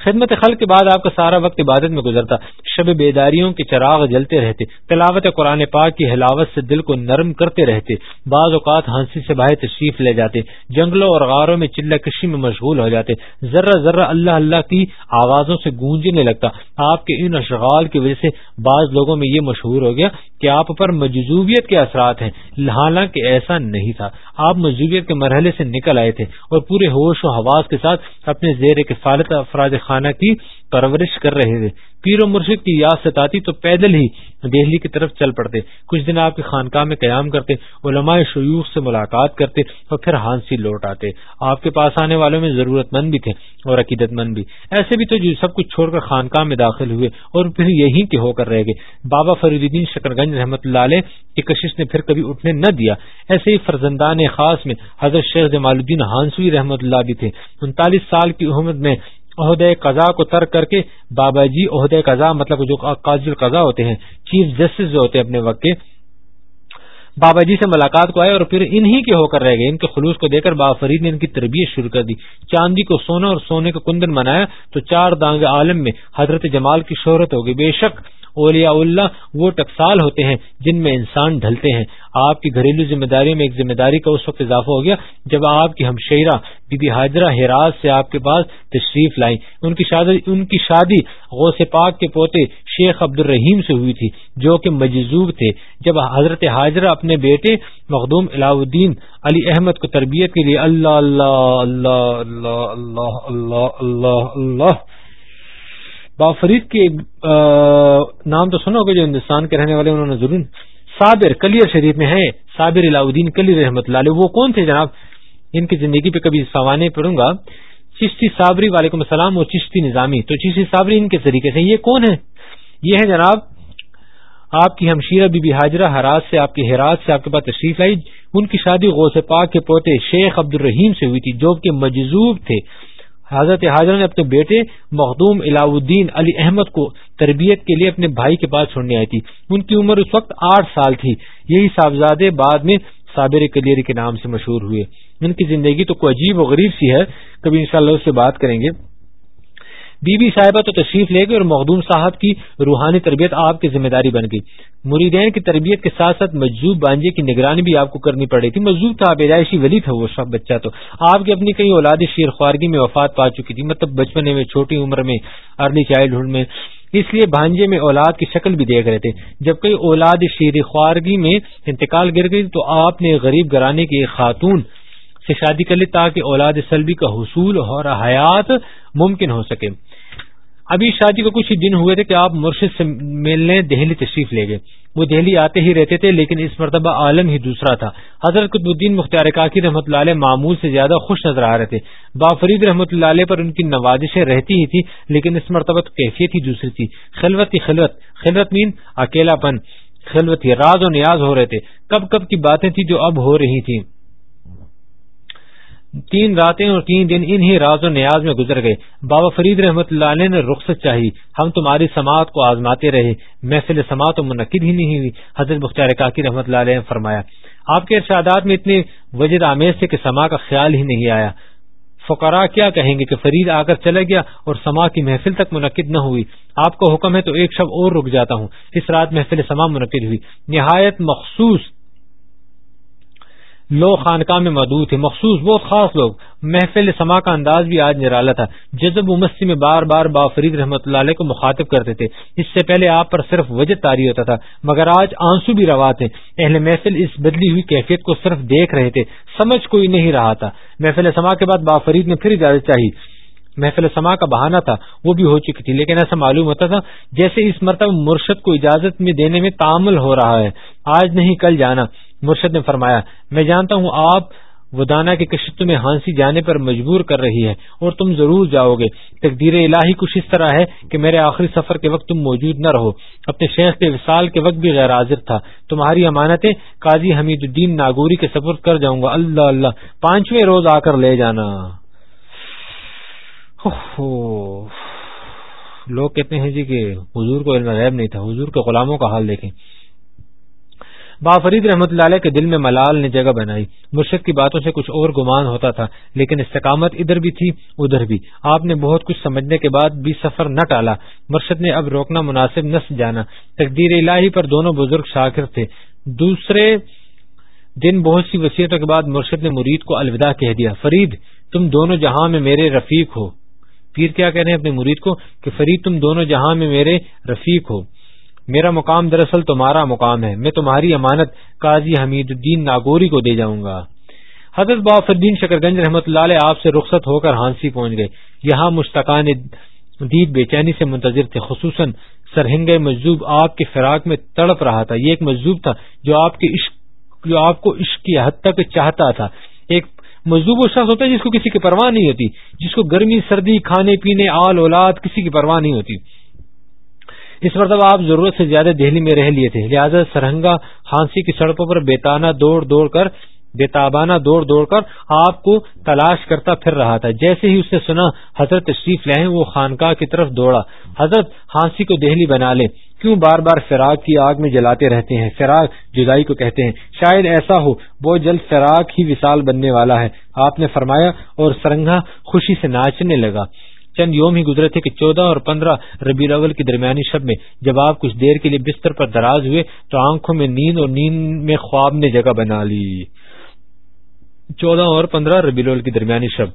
خدمت خل کے بعد آپ کا سارا وقت عبادت میں گزرتا۔ شب بیداریوں کے چراغ جلتے رہتے۔ تلاوت قرآن پاک کی حلاوت سے دل کو نرم کرتے رہتے۔ بعض اوقات ہنسی سے باہر تشریف لے جاتے۔ جنگلوں اور غاروں میں چلہ کشی میں مشغول ہو جاتے۔ ذرہ ذرہ اللہ اللہ کی آوازوں سے گونجنے لگتا۔ آپ کے ان اشغال کی وجہ سے بعض لوگوں میں یہ مشہور ہو گیا کہ آپ پر مجزوبیت کے اثرات ہیں۔ حالانکہ ایسا نہیں تھا۔ آپ مجزوبیت کے مرحلے سے نکل آئے تھے اور پورے ہوش و حواس کے ساتھ اپنے زیر کفالت افراد خانہ کی پرورش کر رہے تھے۔ پیر و مرشد کی یاد ستاتی تو پیدل ہی دہلی کی طرف چل پڑتے۔ کچھ دن آپ کی خانقاہ میں قیام کرتے، علماء شیوخ سے ملاقات کرتے اور پھر ہانسی لوٹ آتے۔ آپ کے پاس آنے والوں میں ضرورت مند بھی تھے اور عقیدت مند بھی۔ ایسے بھی تو جو سب کچھ چھوڑ کر خانقاہ میں داخل ہوئے اور پھر یہی کے ہو کر رہ گئے۔ بابا فرید الدین شکر گنج رحمت اللہ علیہ کی کشش نے پھر کبھی اٹھنے نہ دیا۔ ایسے ہی فرزندان خاص میں حضرت شیخ جمال الدین ہانسوی رحمت اللہ بھی تھے۔ انتالیس سال کی عمر میں عہدۂ قضا کو ترک کر کے بابا جی عہدۂ قضا مطلب جو قاضی القضا ہوتے ہیں، چیف جسٹس جو ہوتے ہیں اپنے وقت کے بابا جی سے ملاقات کو آئے اور پھر انہی کے ہو کر رہ گئے، ان کے خلوص کو دیکھ کر بابا فرید نے ان کی تربیت شروع کر دی۔ چاندی کو سونا اور سونے کو کندن بنایا تو چار دانگ عالم میں حضرت جمال کی شہرت ہوگی بے شک اولیاء اللہ وہ ٹکسال ہوتے ہیں جن میں انسان ڈھلتے ہیں۔ آپ کی گھریلو ذمہ داری میں ایک ذمہ داری کا اس وقت اضافہ ہو گیا جب آپ کی ہمشیرہ بی بی حاجرہ ہراز سے آپ کے پاس تشریف لائیں۔ ان کی شادی، ان کی شادی غوث پاک کے پوتے شیخ عبد الرحیم سے ہوئی تھی جو کہ مجزوب تھے۔ جب حضرت حاجرہ اپنے بیٹے مخدوم علاؤ الدین علی احمد کو تربیت کے لیے اللہ اللہ اللہ اللہ اللہ اللہ اللہ بافرید کے نام تو سنو گے جو ہندوستان کے رہنے والے انہوں نے ضرور صابر کلیر شریف میں ہے صابر الدین کلیر رحمت اللہ علیہ، وہ کون تھے جناب؟ ان کی زندگی پہ کبھی سوانے پڑوں گا۔ چشتی صابری، وعلیکم السلام، اور چشتی نظامی۔ تو چشتی صابری ان کے طریقے سے یہ کون ہے یہ ہے جناب، آپ کی ہمشیرہ بی بی حاجرہ حراج سے آپ کے حراج سے آپ کے پاس تشریف لائی۔ ان کی شادی غوث پاک کے پوتے شیخ عبد الرحیم سے ہوئی تھی، جو کہ مجذوب تھے۔ حضرت حاضر نے اپنے بیٹے مخدوم علاؤ الدین علی احمد کو تربیت کے لیے اپنے بھائی کے پاس چھوڑنے آئی تھی۔ ان کی عمر اس وقت آٹھ سال تھی۔ یہی صاحبزادے بعد میں صابر کلیری کے نام سے مشہور ہوئے۔ ان کی زندگی تو کوئی عجیب و غریب سی ہے۔ کبھی انشاءاللہ اس سے بات کریں گے۔ بی بی صاحبہ تو تشریف لے گئے اور مخدوم صاحب کی روحانی تربیت آپ کی ذمہ داری بن گئی۔ مریدین کی تربیت کے ساتھ ساتھ مجزوب بانجے کی نگرانی بھی آپ کو کرنی پڑی تھی۔ مجزوب تھا، پیدائشی ولی تھا وہ سب بچہ تو۔ آپ کی اپنی کئی اولاد شیر خوارگی میں وفات پا چکی تھی مطلب بچپنے میں، چھوٹی عمر میں، ارلی چائلڈہڈ میں۔ اس لیے بھانجے میں اولاد کی شکل بھی دیکھ رہے تھے۔ جب کئی اولاد شیر خوارگی میں انتقال گر گئی تو آپ نے غریب گرانے کی ایک خاتون سے شادی کر لی تاکہ اولاد سلبی کا حصول اور حیات ممکن ہو سکے۔ ابھی شادی کو کچھ ہی دن ہوئے تھے کہ آپ مرشد سے ملنے دہلی تشریف لے گئے۔ وہ دہلی آتے ہی رہتے تھے لیکن اس مرتبہ عالم ہی دوسرا تھا۔ حضرت قطب الدین مختار کاکی رحمۃ اللہ علیہ معمول سے زیادہ خوش نظر آ رہے تھے۔ بافرید رحمۃ اللہ علیہ پر ان کی نوازشیں رہتی ہی تھی، لیکن اس مرتبہ تو کیفیت ہی دوسری تھی۔ خلوت کی خلوت۔ خلوت مین اکیلا پن خلوت ہی راز و نیاز ہو رہے تھے۔ کب کب کی باتیں تھیں جو اب ہو رہی تھیں۔ تین راتیں اور تین دن انہی راز و نیاز میں گزر گئے۔ بابا فرید رحمت اللہ علیہ نے رخصت چاہی، ہم تمہاری سماعت کو آزماتے رہے۔ محفل سماعت منعقد ہی نہیں ہوئی، حضرت مختار کاکی رحمت اللہ علیہ نے فرمایا۔ آپ کے ارشادات میں اتنے وجد آمیز تھے کہ سما کا خیال ہی نہیں آیا۔ فقراء کیا کہیں گے کہ فرید آ کر چلا گیا اور سما کی محفل تک منعقد نہ ہوئی؟ آپ کو حکم ہے تو ایک شب اور رک جاتا ہوں۔ اس رات محفل سما منعقد ہوئی۔ نہایت مخصوص لوگ خانقاہ میں موجود تھے، مخصوص بہت خاص لوگ۔ محفل سما کا انداز بھی آج نرالا تھا۔ جذب مستی میں بار بار بافرید رحمت اللہ علیہ کو مخاطب کرتے تھے۔ اس سے پہلے آپ پر صرف وجہ تاری ہوتا تھا، مگر آج آنسو بھی روا تھے۔ اہل محفل اس بدلی ہوئی کیفیت کو صرف دیکھ رہے تھے، سمجھ کوئی نہیں رہا تھا۔ محفل سما کے بعد بافرید نے پھر اجازت چاہی۔ محفل سما کا بہانہ تھا، وہ بھی ہو چکی تھی، لیکن ایسا معلوم ہوتا تھا جیسے اس مرتبہ مرشد کو اجازت میں دینے میں تعمل ہو رہا ہے۔ آج نہیں، کل جانا۔ مرشد نے فرمایا، میں جانتا ہوں آپ ودانا کی کشت تمہیں ہانسی جانے پر مجبور کر رہی ہے اور تم ضرور جاؤ گے۔ تقدیر الہی کچھ اس طرح ہے کہ میرے آخری سفر کے وقت تم موجود نہ رہو۔ اپنے شیخ کے وصال کے وقت بھی غیر حاضر تھا۔ تمہاری امانتیں قاضی حمید الدین ناگوری کے سفر کر جاؤں گا۔ اللہ اللہ۔ پانچویں روز آ کر لے جانا۔ لوگ کہتے ہیں جی کہ حضور کو علم غیب نہیں تھا، حضور کے غلاموں کا حال دیکھیں۔ بافرید رحمت اللہ علیہ کے دل میں ملال نے جگہ بنائی۔ مرشد کی باتوں سے کچھ اور گمان ہوتا تھا، لیکن استقامت ادھر بھی تھی، ادھر بھی۔ آپ نے بہت کچھ سمجھنے کے بعد بھی سفر نہ ٹالا۔ مرشد نے اب روکنا مناسب نس جانا۔ تقدیر الہی پر دونوں بزرگ شاکر تھے۔ دوسرے دن بہت سی وصیتوں کے بعد مرشد نے مرید کو الوداع کہہ دیا، فرید، تم دونوں جہاں میں میرے رفیق ہو۔ پیر کیا کہہ رہے ہیں اپنے مرید کو کہ فرید تم دونوں جہاں میں میرے رفیق ہو۔ میرا مقام دراصل تمہارا مقام ہے۔ میں تمہاری امانت قاضی حمید الدین ناگوری کو دے جاؤں گا۔ حضرت باف الدین شکر گنج رحمت اللہ علیہ آپ سے رخصت ہو کر ہانسی پہنچ گئے۔ یہاں مشتقان دید بے چینی سے منتظر تھے۔ خصوصاً سرہنگ مجذوب آپ کے فراق میں تڑپ رہا تھا۔ یہ ایک مجذوب تھا جو آپ کے عشق جو آپ کو عشق کی حد تک چاہتا تھا۔ ایک مزدوب وہ شخص ہوتا ہے جس کو کسی کی پرواہ نہیں ہوتی، جس کو گرمی، سردی، کھانے، پینے، آل، اولاد، کسی کی پرواہ نہیں ہوتی۔ اس مرتبہ آپ ضرورت سے زیادہ دہلی میں رہ لیے تھے۔ لہٰذا سرہنگا ہانسی کی سڑکوں پر بیتانہ دوڑ دوڑ کر بےتابانہ دوڑ دوڑ کر آپ کو تلاش کرتا پھر رہا تھا۔ جیسے ہی اس نے سنا حضرت تشریف لائیں وہ خانقاہ کی طرف دوڑا۔ حضرت ہانسی کو دہلی بنا لے۔ کیوں بار بار فراق کی آگ میں جلاتے رہتے ہیں؟ فراق جدائی کو کہتے ہیں۔ شاید ایسا ہو، وہ جلد فراق ہی وصال بننے والا ہے۔ آپ نے فرمایا اور سرنگا خوشی سے ناچنے لگا۔ چند یوم ہی گزرے تھے کہ چودہ اور پندرہ ربی الاول کی درمیانی شب میں جب آپ کچھ دیر کے لیے بستر پر دراز ہوئے تو آنکھوں میں نیند اور نیند میں خواب نے جگہ بنا لی۔ چودہ اور پندرہ ربی الاول کی درمیانی شب۔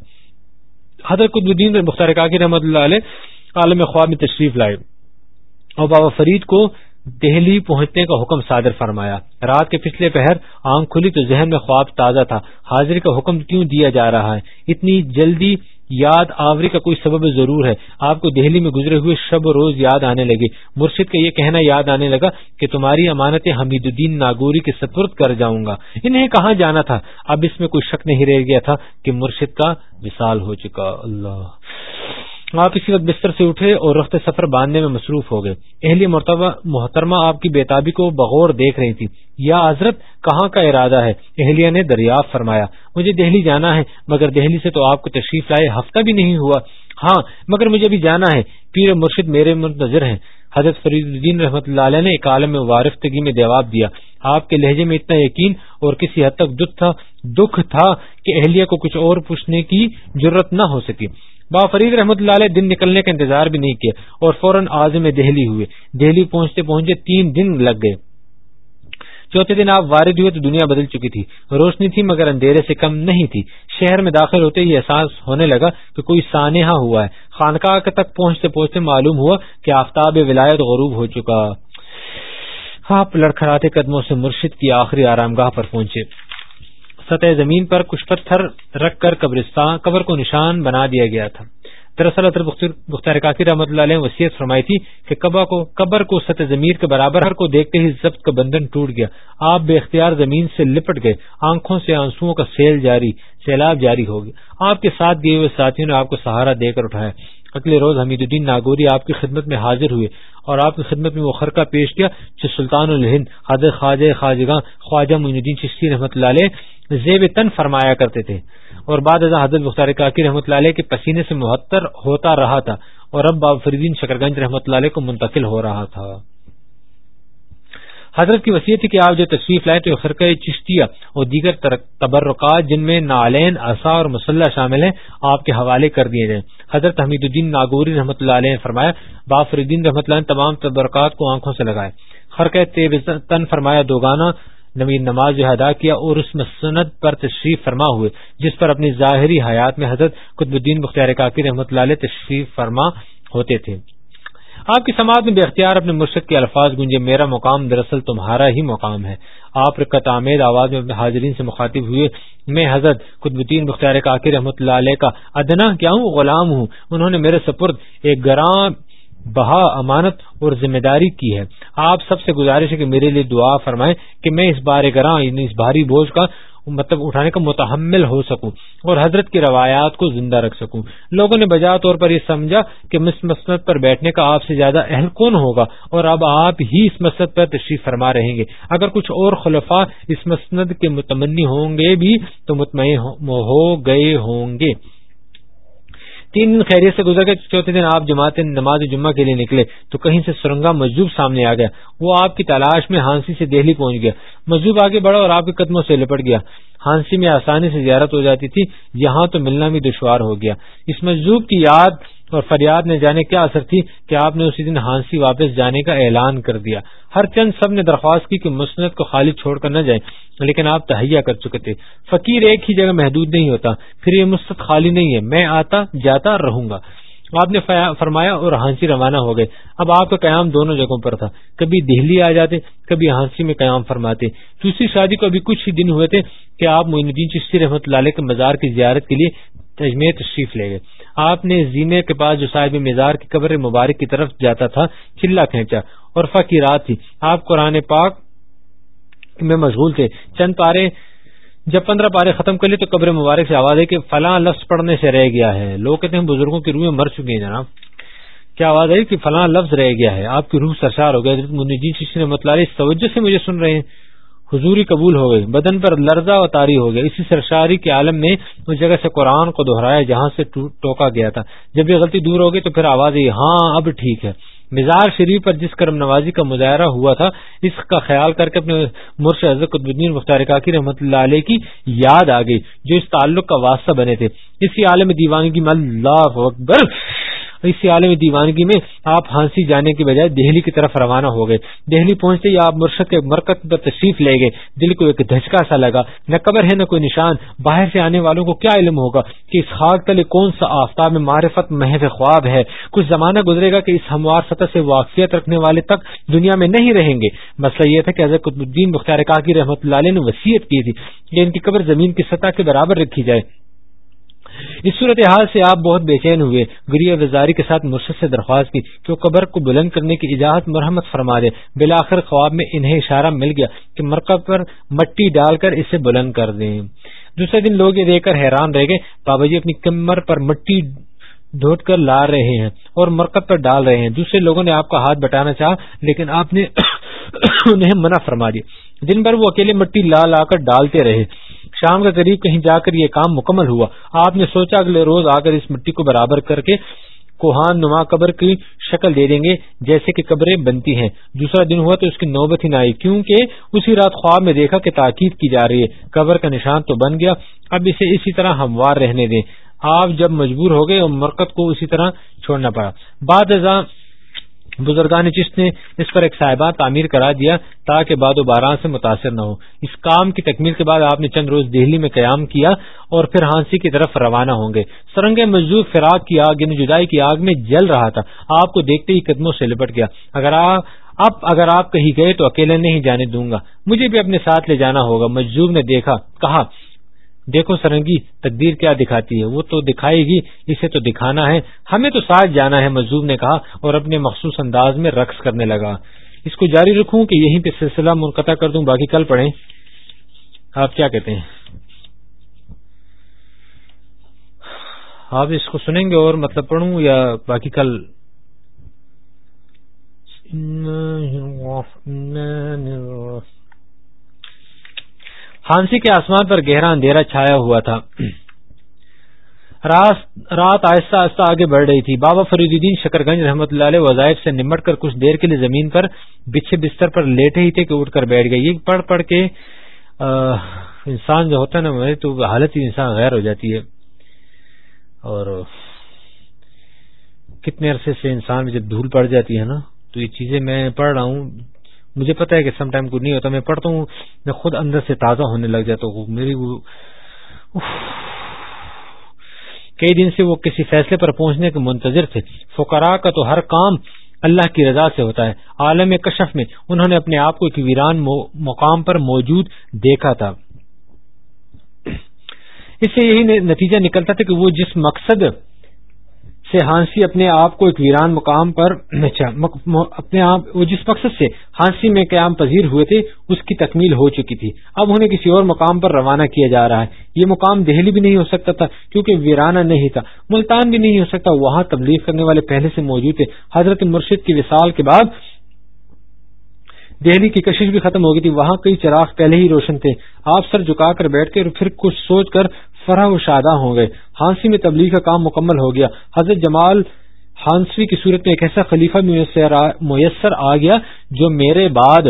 حضرت قطب الدین مختار کاکی رحمۃ اللہ علیہ عالم خواب میں تشریف لائے۔ اور بابا فرید کو دہلی پہنچنے کا حکم صادر فرمایا۔ رات کے پچھلے پہر آنکھ کھلی تو ذہن میں خواب تازہ تھا۔ حاضری کا حکم کیوں دیا جا رہا ہے؟ اتنی جلدی یاد آوری کا کوئی سبب ضرور ہے۔ آپ کو دہلی میں گزرے ہوئے شب و روز یاد آنے لگے۔ مرشد کا یہ کہنا یاد آنے لگا کہ تمہاری امانت حمید الدین ناگوری کے سپرد کر جاؤں گا۔ انہیں کہاں جانا تھا؟ اب اس میں کوئی شک نہیں رہ گیا تھا کہ مرشد کا وصال ہو چکا۔ اللہ۔ آپ اسی وقت بستر سے اٹھے اور رخت سفر باندھنے میں مصروف ہو گئے۔ اہلی محترمہ آپ کی بےتابی کو بغور دیکھ رہی تھی۔ یا حضرت، کہاں کا ارادہ ہے؟ اہلیہ نے دریافت فرمایا۔ مجھے دہلی جانا ہے، مگر دہلی سے تو آپ کو تشریف لائے ہفتہ بھی نہیں ہوا۔ ہاں مگر مجھے بھی جانا ہے۔ پیر مرشد میرے منتظر ہیں۔ حضرت فرید الدین رحمۃ اللہ علیہ نے ایک عالم میں وارفتگی میں جواب دیا۔ آپ کے لہجے میں اتنا یقین اور کسی حد تک دکھ تھا کہ اہلیہ کو کچھ اور پوچھنے کی ضرورت نہ ہو سکی۔ با فرید رحمۃ اللہ علیہ دن نکلنے کا انتظار بھی نہیں کیا اور فوراً آزم دہلی ہوئے۔ دہلی پہنچتے پہنچتے تین دن لگ گئے۔ چوتھے دن آپ وارد ہوئے تو دنیا بدل چکی تھی۔ روشنی تھی مگر اندھیرے سے کم نہیں تھی۔ شہر میں داخل ہوتے ہی احساس ہونے لگا کہ کوئی سانحہ ہوا ہے۔ خانقاہ تک پہنچتے پہنچتے معلوم ہوا کہ آفتاب ولایت غروب ہو چکا۔ آپ لڑکھڑاتے قدموں سے مرشد کی آخری آرام گاہ پر پہنچے۔ سطح زمین پر کچھ پتھر رکھ کر قبرستان، قبر کو نشان بنا دیا گیا تھا۔ دراصل بختار کاکی رحمۃ اللہ علیہ وسیعت فرمائی تھی کہ قبر کو سطح زمین کے برابر ہر کو دیکھتے ہی ضبط کا بندھن ٹوٹ گیا۔ آپ بے اختیار زمین سے لپٹ گئے۔ آنکھوں سے آنسو کا سیل جاری سیلاب جاری ہو گیا۔ آپ کے ساتھ گئے ہوئے ساتھیوں نے آپ کو سہارا دے کر اٹھایا۔ اگلے روز حمید الدین ناگوری آپ کی خدمت میں حاضر ہوئے اور آپ کی خدمت میں وہ خرقہ پیش کیا جو سلطان الہند، حضرت خواجہ خواجگاں خواجہ معین الدین چشتی رحمۃ اللہ علیہ زیب تن فرمایا کرتے تھے۔ اور بعد ازاں حضرت مختار کاکی رحمۃ اللہ علیہ کے پسینے سے محتر ہوتا رہا تھا اور اب باب فریدین شکرگنج رحمۃ اللہ علیہ کو منتقل ہو رہا تھا۔ حضرت کی وصیت تھی کہ آپ جو تشریف لائے تو خرقہ چشتیہ اور دیگر تبرکات جن میں نالین اصا اور مسلح شامل ہیں، آپ کے حوالے کر دیے جائیں حضرت حمید الدین ناگوری رحمۃ اللہ علیہ نے فرمایا بافر الدین رحمۃ اللہ نے تمام تبرکات کو آنکھوں سے لگائے۔ خرقہ تن فرمایا، دوگانا نوید نماز جو ادا کیا اور اس مسند پر تشریف فرما ہوئے، جس پر اپنی ظاہری حیات میں حضرت قطب الدین مختار کاکی رحمۃ اللہ علیہ تشریف فرما ہوتے تھے۔ آپ کی سماعت میں بے اختیار اپنے مرشد کے الفاظ گونجے، میرا مقام دراصل تمہارا ہی مقام ہے۔ آپ رکت آمید آواز میں اپنے حاضرین سے مخاطب ہوئے، میں حضرت قطب مختار کاکر رحمۃ اللہ علیہ کا ادنا کیا ہوں؟ غلام ہوں۔ انہوں نے میرے سپرد ایک گرام بہا، امانت اور ذمہ داری کی ہے۔ آپ سب سے گزارش ہے کہ میرے لیے دعا فرمائیں کہ میں اس بار گراں یعنی اس بھاری بوجھ کا مطلب اٹھانے کا متحمل ہو سکوں اور حضرت کی روایات کو زندہ رکھ سکوں۔ لوگوں نے بجا طور پر یہ سمجھا کہ مس مسنت پر بیٹھنے کا آپ سے زیادہ اہل کون ہوگا اور اب آپ ہی اس مسنت پر تشریف فرما رہیں گے۔ اگر کچھ اور خلفاء اس مسند کے متمنی ہوں گے بھی تو مطمئن ہو گئے ہوں گے۔ تین دن خیریت سے گزر گئے، چوتھے دن آپ جماعت نماز جمعہ کے لیے نکلے تو کہیں سے سرنگا مجذوب سامنے آ گیا۔ وہ آپ کی تلاش میں ہانسی سے دہلی پہنچ گیا۔ مجذوب آگے بڑھا اور آپ کے قدموں سے لپٹ گیا۔ ہانسی میں آسانی سے زیارت ہو جاتی تھی، یہاں تو ملنا بھی دشوار ہو گیا۔ اس مجوب کی یاد اور فریاد نے جانے کیا اثر تھی کہ آپ نے اسی دن ہانسی واپس جانے کا اعلان کر دیا۔ ہر چند سب نے درخواست کی کہ مسنت کو خالی چھوڑ کر نہ جائیں، لیکن آپ تہیا کر چکے تھے۔ فقیر ایک ہی جگہ محدود نہیں ہوتا، پھر یہ مسنت خالی نہیں ہے۔ میں آتا، جاتا رہوں گا۔ آپ نے فرمایا اور ہانسی روانہ ہو گئے۔ اب آپ کا قیام دونوں جگہوں پر تھا۔ کبھی دہلی آ جاتے، کبھی ہانسی میں قیام فرماتے۔ دوسری شادی کو ابھی کچھ ہی دن ہوئے تھے کہ آپ معین الدین چشتی رحمت اللہ کے مزار کی زیارت کے لیے تجمیر تشریف لے گئے۔ آپ نے زینے کے پاس جو صاحب مزار کی قبر مبارک کی طرف جاتا تھا، چلا کھینچا۔ اور فقی رات تھی۔ آپ قرآن پاک میں مشغول تھے۔ چند پارے جب پندرہ پارے ختم کر لی تو قبر مبارک سے آواز ہے کہ فلاں لفظ پڑھنے سے رہ گیا ہے۔ لوگ کہتے ہیں بزرگوں کی روحیں مر چکی ہیں جناب۔ کیا آواز ہے کہ فلاں لفظ رہ گیا ہے؟ آپ کی روح سرشار ہو گیا جی، مطلع اس توجہ سے مجھے سن رہے ہیں۔ حضوری قبول ہو گئی بدن پر لرزہ و تاری ہو گیا۔ اسی سرشاری کے عالم میں اس جگہ سے قرآن کو دہرایا جہاں سے ٹوکا گیا تھا۔ جب یہ غلطی دور ہو گئی تو پھر آواز ہاں اب ٹھیک ہے۔ مزار شریف پر جس کرم نوازی کا مظاہرہ ہوا تھا، اس کا خیال کر کے اپنے مرش حضرت الدین مختار کاکی رحمۃ اللہ علیہ کی یاد آ گئی، جو اس تعلق کا واسطہ بنے تھے۔ اسی عالم دیوانگی میں اللہ اکبر! اسی عالمی دیوانگی میں آپ ہانسی جانے کی بجائے دہلی کی طرف روانہ ہو گئے۔ دہلی پہنچتے ہی آپ مرشد کے مرکز پر تشریف لے گئے۔ دل کو ایک دھچکا سا لگا۔ نہ قبر ہے نہ کوئی نشان۔ باہر سے آنے والوں کو کیا علم ہوگا کہ اس خاک تلے کون سا آفتاب میں معرفت محض خواب ہے؟ کچھ زمانہ گزرے گا کہ اس ہموار سطح سے واقفیت رکھنے والے تک دنیا میں نہیں رہیں گے۔ مسئلہ یہ تھا کہ حضرت قطب الدین مختار کاکی رحمۃ اللہ علیہ نے وسیعت کی تھی کہ ان کی قبر زمین کی سطح کے برابر رکھی جائے۔ اس صورتحال سے آپ بہت بے چین ہوئے۔ گری وزاری کے ساتھ مرشد سے درخواست کی کہ وہ قبر کو بلند کرنے کی اجازت مرحمت فرما دے۔ بلاخر خواب میں انہیں اشارہ مل گیا کہ مرکب پر مٹی ڈال کر اسے بلند کر دیں۔ دوسرے دن لوگ یہ دیکھ کر حیران رہ گئے۔ بابا جی اپنی کمر پر مٹی دھوٹ کر لا رہے ہیں اور مرکب پر ڈال رہے ہیں۔ دوسرے لوگوں نے آپ کا ہاتھ بٹانا چاہا، لیکن آپ نے انہیں منع فرما دیا۔ دن بھر وہ اکیلے مٹی لا لا کر ڈالتے رہے۔ شام کا قریب کہیں جا کر یہ کام مکمل ہوا۔ آپ نے سوچا اگلے روز آ کر اس مٹی کو برابر کر کے کوہان نما قبر کی شکل دے دیں گے، جیسے کہ قبریں بنتی ہیں۔ دوسرا دن ہوا تو اس کی نوبت ہی نہ آئی، کیونکہ اسی رات خواب میں دیکھا کہ تاکید کی جا رہی ہے۔ قبر کا نشان تو بن گیا، اب اسے اسی طرح ہموار رہنے دیں۔ آپ جب مجبور ہو گئے اور مرکت کو اسی طرح چھوڑنا پڑا۔ بعد ازاں بزرگان چشت نے اس پر ایک صاحبہ تعمیر کرا دیا تاکہ باد و باران سے متاثر نہ ہو۔ اس کام کی تکمیل کے بعد آپ نے چند روز دہلی میں قیام کیا اور پھر ہانسی کی طرف روانہ ہوں گے۔ سرنگ مزدور فراق کی آگ یعنی جدائی کی آگ میں جل رہا تھا۔ آپ کو دیکھتے ہی قدموں سے لپٹ گیا۔ اگر آپ اب اگر آپ کہیں گئے تو اکیلے نہیں جانے دوں گا۔ مجھے بھی اپنے ساتھ لے جانا ہوگا مجدور نے دیکھا، کہا دیکھو سرنگی، تقدیر کیا دکھاتی ہے؟ وہ تو دکھائے گی، اسے تو دکھانا ہے۔ ہمیں تو ساتھ جانا ہے مزدور نے کہا اور اپنے مخصوص انداز میں رقص کرنے لگا۔ اس کو جاری رکھوں کہ یہیں پہ سلسلہ منقطع کر دوں، باقی کل پڑھیں۔ آپ کیا کہتے ہیں؟ آپ اس کو سنیں گے اور مطلب پڑھوں یا باقی کل؟ ہانسی کے آسمان پر گہرا اندھیرا چھایا ہوا تھا۔ رات آہستہ آہستہ آگے بڑھ رہی تھی۔ بابا فرید الدین شکر گنج رحمۃ اللہ علیہ وظائف سے نمٹ کر کچھ دیر کے لیے زمین پر بچھے بستر پر لیٹے ہی تھے کہ اٹھ کر بیٹھ گئے۔ یہ پڑھ پڑھ کے انسان جو ہوتا ہے نا تو حالت ہی انسان غیر ہو جاتی ہے۔ اور کتنے عرصے سے انسان میں جب دھول پڑ جاتی ہے نا، تو یہ چیزیں میں پڑھ رہا ہوں۔ مجھے پتا ہے کہ سم ٹائم کچھ نہیں ہوتا، میں پڑھتا ہوں، میں خود اندر سے تازہ ہونے لگ جاتا ہوں، میری وہ کئی دن سے وہ کسی فیصلے پر پہنچنے کے منتظر تھے۔ فقراء کا تو ہر کام اللہ کی رضا سے ہوتا ہے۔ عالم کشف میں انہوں نے اپنے آپ کو ایک ویران مقام پر موجود دیکھا تھا۔ اس سے یہی نتیجہ نکلتا تھا کہ وہ جس مقصد سے ہانسی اپنے آپ کو ایک ویران مقام پر اچھا، اپنے آپ، وہ جس مقصد سے ہانسی میں قیام پذیر ہوئے تھے، اس کی تکمیل ہو چکی تھی۔ اب انہیں کسی اور مقام پر روانہ کیا جا رہا ہے۔ یہ مقام دہلی بھی نہیں ہو سکتا تھا، کیونکہ ویرانہ نہیں تھا۔ ملتان بھی نہیں ہو سکتا، وہاں تبلیغ کرنے والے پہلے سے موجود تھے۔ حضرت مرشد کی وصال کے بعد دہلی کی کشش بھی ختم ہو گئی تھی۔ وہاں کئی چراغ پہلے ہی روشن تھے۔ آپ سر جھکا کر بیٹھ کے پھر کچھ سوچ کر فرح و شادہ ہو گئے ہانسی میں تبلیغ کا کام مکمل ہو گیا۔ حضرت جمال ہانسی کی صورت میں ایک ایسا خلیفہ میسر آ گیا جو میرے بعد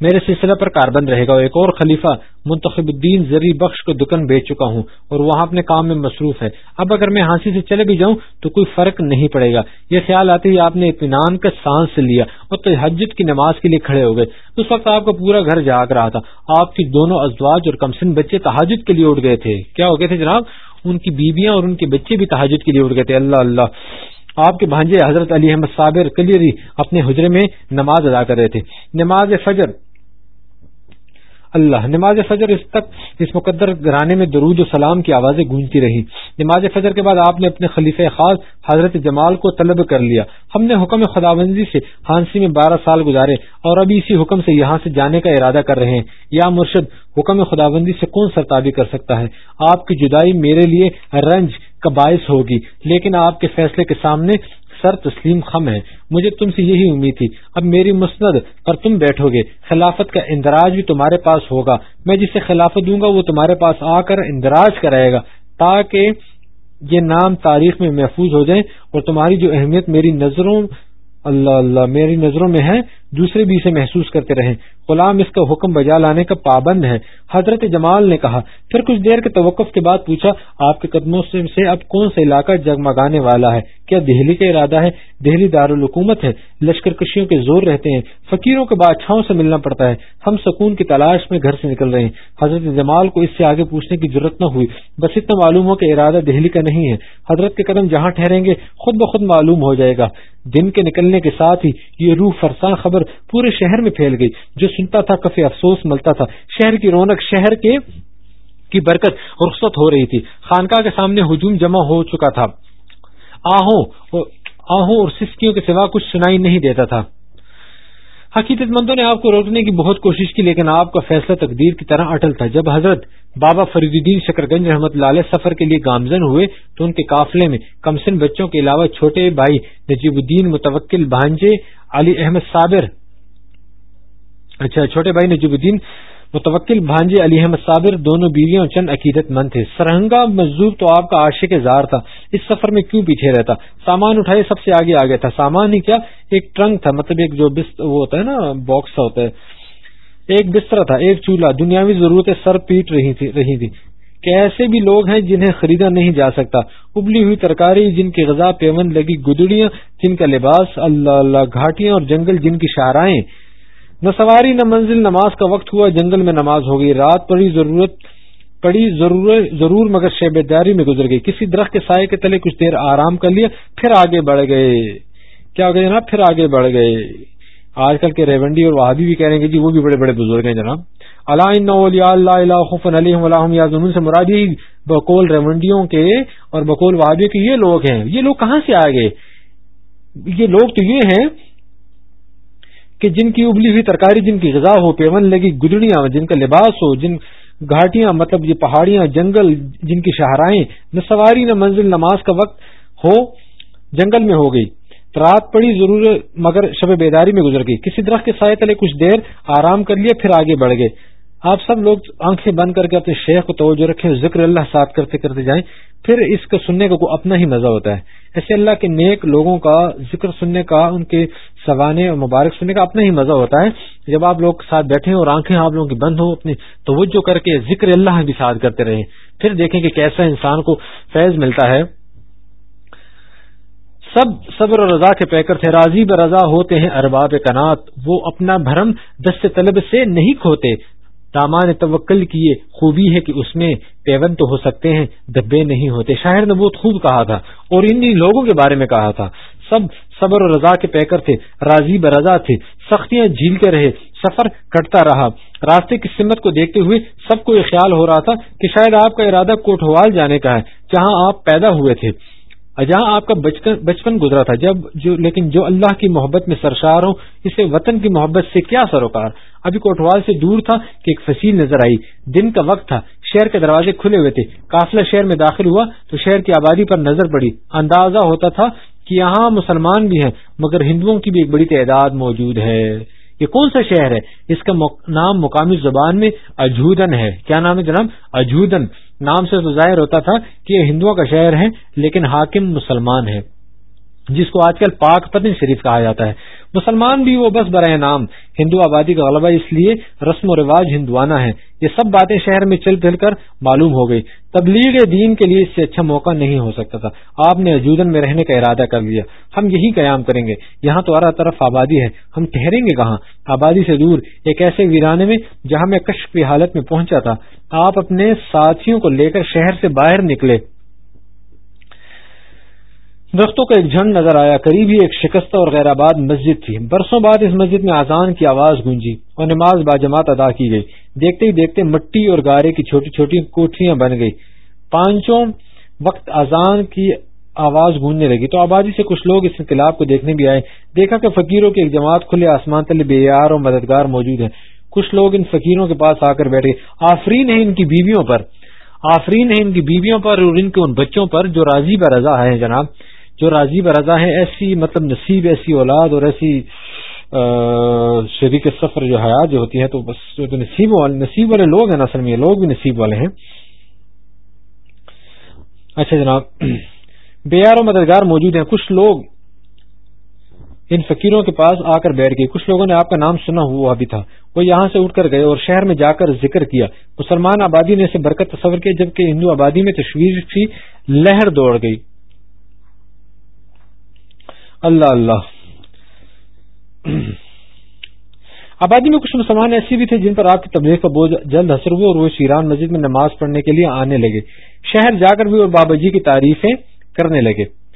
میرے سلسلہ پر کاربند رہے گا اور ایک اور خلیفہ منتخب الدین زری بخش کو دکن بیچ چکا ہوں اور وہاں اپنے کام میں مصروف ہے۔ اب اگر میں ہانسی سے چلے بھی جاؤں تو کوئی فرق نہیں پڑے گا۔ یہ خیال آتے ہی آپ نے اطمینان کا سانس لیا اور تحجد کی نماز کے لیے کھڑے ہو گئے۔ اس وقت آپ کا پورا گھر جاگ رہا تھا۔ آپ کی دونوں ازواج اور کمسن بچے تحجد کے لیے اٹھ گئے تھے۔ کیا ہو گئے تھے جناب؟ ان کی بیویاں اور ان کے بچے بھی تحجد کے لیے اٹھ گئے تھے۔ اللہ اللہ۔ آپ کے بھانجے حضرت علی احمد صابر کلیری اپنے حجرے میں نماز ادا کر رہے تھے۔ نماز فجر اللہ۔ نماز فجر اس تک، اس مقدر گرانے میں درود و سلام کی آوازیں گونجتی رہی نماز فجر کے بعد آپ نے اپنے خلیفہ خاص حضرت جمال کو طلب کر لیا۔ ہم نے حکم خداوندی سے ہانسی میں بارہ سال گزارے اور ابھی اسی حکم سے یہاں سے جانے کا ارادہ کر رہے ہیں۔ یا مرشد، حکم خداوندی سے کون سرتابی کر سکتا ہے؟ آپ کی جدائی میرے لیے رنج کا باعث ہوگی، لیکن آپ کے فیصلے کے سامنے سر تسلیم خم ہے۔ مجھے تم سے یہی امید تھی۔ اب میری مسند پر تم بیٹھو گے۔ خلافت کا اندراج بھی تمہارے پاس ہوگا۔ میں جسے خلافت دوں گا، وہ تمہارے پاس آ کر اندراج کرائے گا تاکہ یہ نام تاریخ میں محفوظ ہو جائیں اور تمہاری جو اہمیت میری نظروں، اللہ اللہ، میری نظروں میں ہے، دوسرے بھی اسے محسوس کرتے رہے غلام اس کا حکم بجا لانے کا پابند ہے۔ حضرت جمال نے کہا، پھر کچھ دیر کے توقف کے بعد پوچھا، آپ کے قدموں سے اب کون سا علاقہ جگمگانے والا ہے؟ کیا دہلی کا ارادہ ہے؟ دہلی دارالحکومت ہے۔ لشکر کشیوں کے زور رہتے ہیں۔ فقیروں کے بادشاہوں سے ملنا پڑتا ہے۔ ہم سکون کی تلاش میں گھر سے نکل رہے ہیں۔ حضرت جمال کو اس سے آگے پوچھنے کی ضرورت نہ ہوئی۔ بس اتنا معلوم ہو کہ ارادہ دہلی کا نہیں ہے۔ حضرت کے قدم جہاں ٹھہریں گے، خود بخود معلوم ہو جائے گا۔ دن کے نکلنے کے ساتھ ہی یہ روح فرساں خبر پورے شہر میں پھیل گئی، جو سنتا تھا کفی افسوس ملتا تھا۔ شہر کی رونق، شہر کے کی برکت رخصت ہو رہی تھی۔ خانقاہ کے سامنے ہجوم جمع ہو چکا تھا۔ آہوں آہوں اور سسکیوں کے سوا کچھ سنائی نہیں دیتا تھا۔ حقیقت مندوں نے آپ کو روکنے کی بہت کوشش کی، لیکن آپ کا فیصلہ تقدیر کی طرح اٹل تھا۔ جب حضرت بابا فرید الدین شکر گنج رحمت اللہ سفر کے لیے گامزن ہوئے، تو ان کے قافلے میں کمسن بچوں کے علاوہ چھوٹے بھائی نجیب الدین، متوکل بھانجے، علی احمد صابر اچھا چھوٹے بھائی نجیب الدین، متوکل بھانجے، علی احمد صابر، دونوں بیویوں چند عقیدت مند تھے۔ سرہنگا مزدور تو آپ کا عاشق زار تھا۔ اس سفر میں کیوں پیچھے رہتا؟ سامان اٹھائے سب سے آگے آگے تھا۔ سامان ہی کیا؟ ایک ٹرنک تھا مطلب ایک جو وہ ہوتا ہے نا، باکس ہوتا ہے۔ ایک بستر تھا، ایک چولہا۔ دنیاوی ضرورتیں سر پیٹ رہی تھی رہی تھی۔ ایسے بھی لوگ ہیں جنہیں خریدا نہیں جا سکتا۔ ابلی ہوئی ترکاری، جن کی غذا پیون لگی گدڑیاں، جن کا لباس اللہ اللہ، گھاٹیاں اور جنگل، جن کی شاہراہیں۔ نہ سواری، نہ منزل، نماز کا وقت ہوا، جنگل میں نماز ہو گئی، رات پڑی، ضرورت پڑی ضرور، مگر شیب داری میں گزر گئی۔ کسی درخت کے سائے کے تلے کچھ دیر آرام کر لیا، پھر آگے بڑھ گئے۔ کیا ہو گئے جناب؟ پھر آگے بڑھ گئے۔ آج کل کے ریونڈی اور وہابی بھی کہہ رہے ہیں جی وہ بھی بڑے بڑے بزرگ ہیں جناب۔ اللہ اللہ سے مرادی بکول ریونڈیوں کے اور بکول وہابی کے یہ لوگ ہیں۔ یہ لوگ کہاں سے آ گئے؟ یہ لوگ تو یہ ہیں کہ جن کی ابلی ہوئی ترکاری، جن کی غذا ہو، پیون لگی، گدڑیاں، جن کا لباس ہو، جن گھاٹیاں مطلب یہ پہاڑیاں، جنگل، جن کی شہرائیں نہ سواری، نہ منزل نماز کا وقت ہو، جنگل میں ہو گئی۔ رات پڑی، ضرور مگر شب بیداری میں گزر گئی۔ کسی درخت کے سائے تلے کچھ دیر آرام کر لیا پھر آگے بڑھ گئے۔ آپ سب لوگ آنکھیں بند کر کے اپنے شیخ کو توجہ رکھیں، ذکر اللہ ساتھ کرتے کرتے جائیں، پھر اس کو سننے کا اپنا ہی مزہ ہوتا ہے۔ ایسے اللہ کے نیک لوگوں کا ذکر سننے کا، ان کے سوانے اور مبارک سننے کا اپنا ہی مزہ ہوتا ہے۔ جب آپ لوگ ساتھ بیٹھے اور آنکھیں آپ لوگوں کی بند ہوں، اپنی توجہ کر کے ذکر اللہ بھی ساتھ کرتے رہیں۔ پھر دیکھیں کہ کیسا انسان کو فیض ملتا ہے۔ سب صبر و رضا کے پیکر تھے، راضی ب رضا ہوتے ہیں ارباب کنات وہ اپنا بھرم دست طلب سے نہیں کھوتے۔ دامان توکل کی یہ خوبی ہے کہ اس میں پیون تو ہو سکتے ہیں دبے نہیں ہوتے۔ شاعر نے بہت خوب کہا تھا اور انہی لوگوں کے بارے میں کہا تھا۔ سب صبر و رضا کے پیکر تھے، راضی برضا تھے۔ سختیاں جھیل کے رہے، سفر کٹتا رہا۔ راستے کی سمت کو دیکھتے ہوئے سب کو یہ خیال ہو رہا تھا کہ شاید آپ کا ارادہ کوٹوال جانے کا ہے، جہاں آپ پیدا ہوئے تھے۔ جہاں آپ کا بچپن گزرا تھا، جب جو لیکن جو اللہ کی محبت میں سرشار ہو اسے وطن کی محبت سے کیا سروکار؟ ابھی کوٹوال سے دور تھا کہ ایک فصیل نظر آئی۔ دن کا وقت تھا، شہر کے دروازے کھلے ہوئے تھے۔ قافلہ شہر میں داخل ہوا تو شہر کی آبادی پر نظر پڑی۔ اندازہ ہوتا تھا کہ یہاں مسلمان بھی ہیں، مگر ہندوؤں کی بھی ایک بڑی تعداد موجود ہے۔ یہ کون سا شہر ہے؟ اس کا نام مقامی زبان میں اجودن ہے۔ کیا نام ہے جناب؟ اجودن نام سے تو ظاہر ہوتا تھا کہ یہ ہندوؤں کا شہر ہے، لیکن حاکم مسلمان ہے، جس کو آج کل پاک پتن شریف کہا جاتا ہے۔ مسلمان بھی وہ بس برائے نام۔ ہندو آبادی کا غلبہ اس لیے رسم و رواج ہندوانہ ہے۔ یہ سب باتیں شہر میں چل پھر کر معلوم ہو گئی۔ تبلیغ دین کے لیے اس سے اچھا موقع نہیں ہو سکتا تھا۔ آپ نے اجودن میں رہنے کا ارادہ کر لیا۔ ہم یہی قیام کریں گے۔ یہاں تو ارا طرف آبادی ہے۔ ہم ٹھہریں گے کہاں؟ آبادی سے دور، ایک ایسے ویرانے میں جہاں میں کشف کی حالت میں پہنچا تھا۔ آپ اپنے ساتھیوں کو لے کر شہر سے باہر نکلے۔ درختوں کا ایک جھنڈ نظر آیا، قریب ہی ایک شکستہ اور غیر آباد مسجد تھی۔ برسوں بعد اس مسجد میں آزان کی آواز گونجی اور نماز باجماعت ادا کی گئی۔ دیکھتے ہی دیکھتے مٹی اور گارے کی چھوٹی چھوٹی کوٹریاں بن گئی۔ پانچوں وقت آزان کی آواز گونجنے لگی۔ تو آبادی سے کچھ لوگ اس انقلاب کو دیکھنے بھی آئے۔ دیکھا کہ فقیروں کی ایک جماعت کھلے آسمان تلے بے یار اور مددگار موجود ہیں۔ کچھ لوگ ان فقیروں کے پاس آ کر بیٹھے۔ آفرین ہے ان کی بیویوں پر۔ آفرین ہے ان کی بیویوں پر اور ان کے ان بچوں پر جو راضی برضا ہے جناب۔ جو راضی برضا ہے ایسی مطلب نصیب، ایسی اولاد اور ایسی شریک سفر جو حیات جو ہوتی ہے، تو بس جو نصیب والے نصیب والے لوگ ہیں اصل میں، یہ لوگ بھی نصیب والے ہیں۔ اچھا جناب، بیار و مددگار موجود ہیں۔ کچھ لوگ ان فقیروں کے پاس آ کر بیٹھ گئے۔ کچھ لوگوں نے آپ کا نام سنا ہوا بھی تھا۔ وہ یہاں سے اٹھ کر گئے اور شہر میں جا کر ذکر کیا۔ مسلمان آبادی نے اسے برکت تصور کیا، جبکہ ہندو آبادی میں تشویش کی لہر دوڑ گئی۔ اللہ اللہ۔ آبادی میں کچھ مسلمان ایسی بھی تھے جن پر آپ کی تبلیغ کا بوجھ جلد حسر ہوئے اور وہ شیران مسجد میں نماز پڑھنے کے لیے آنے لگے۔ شہر جا کر بھی اور بابا جی کی تعریفیں کرنے لگے۔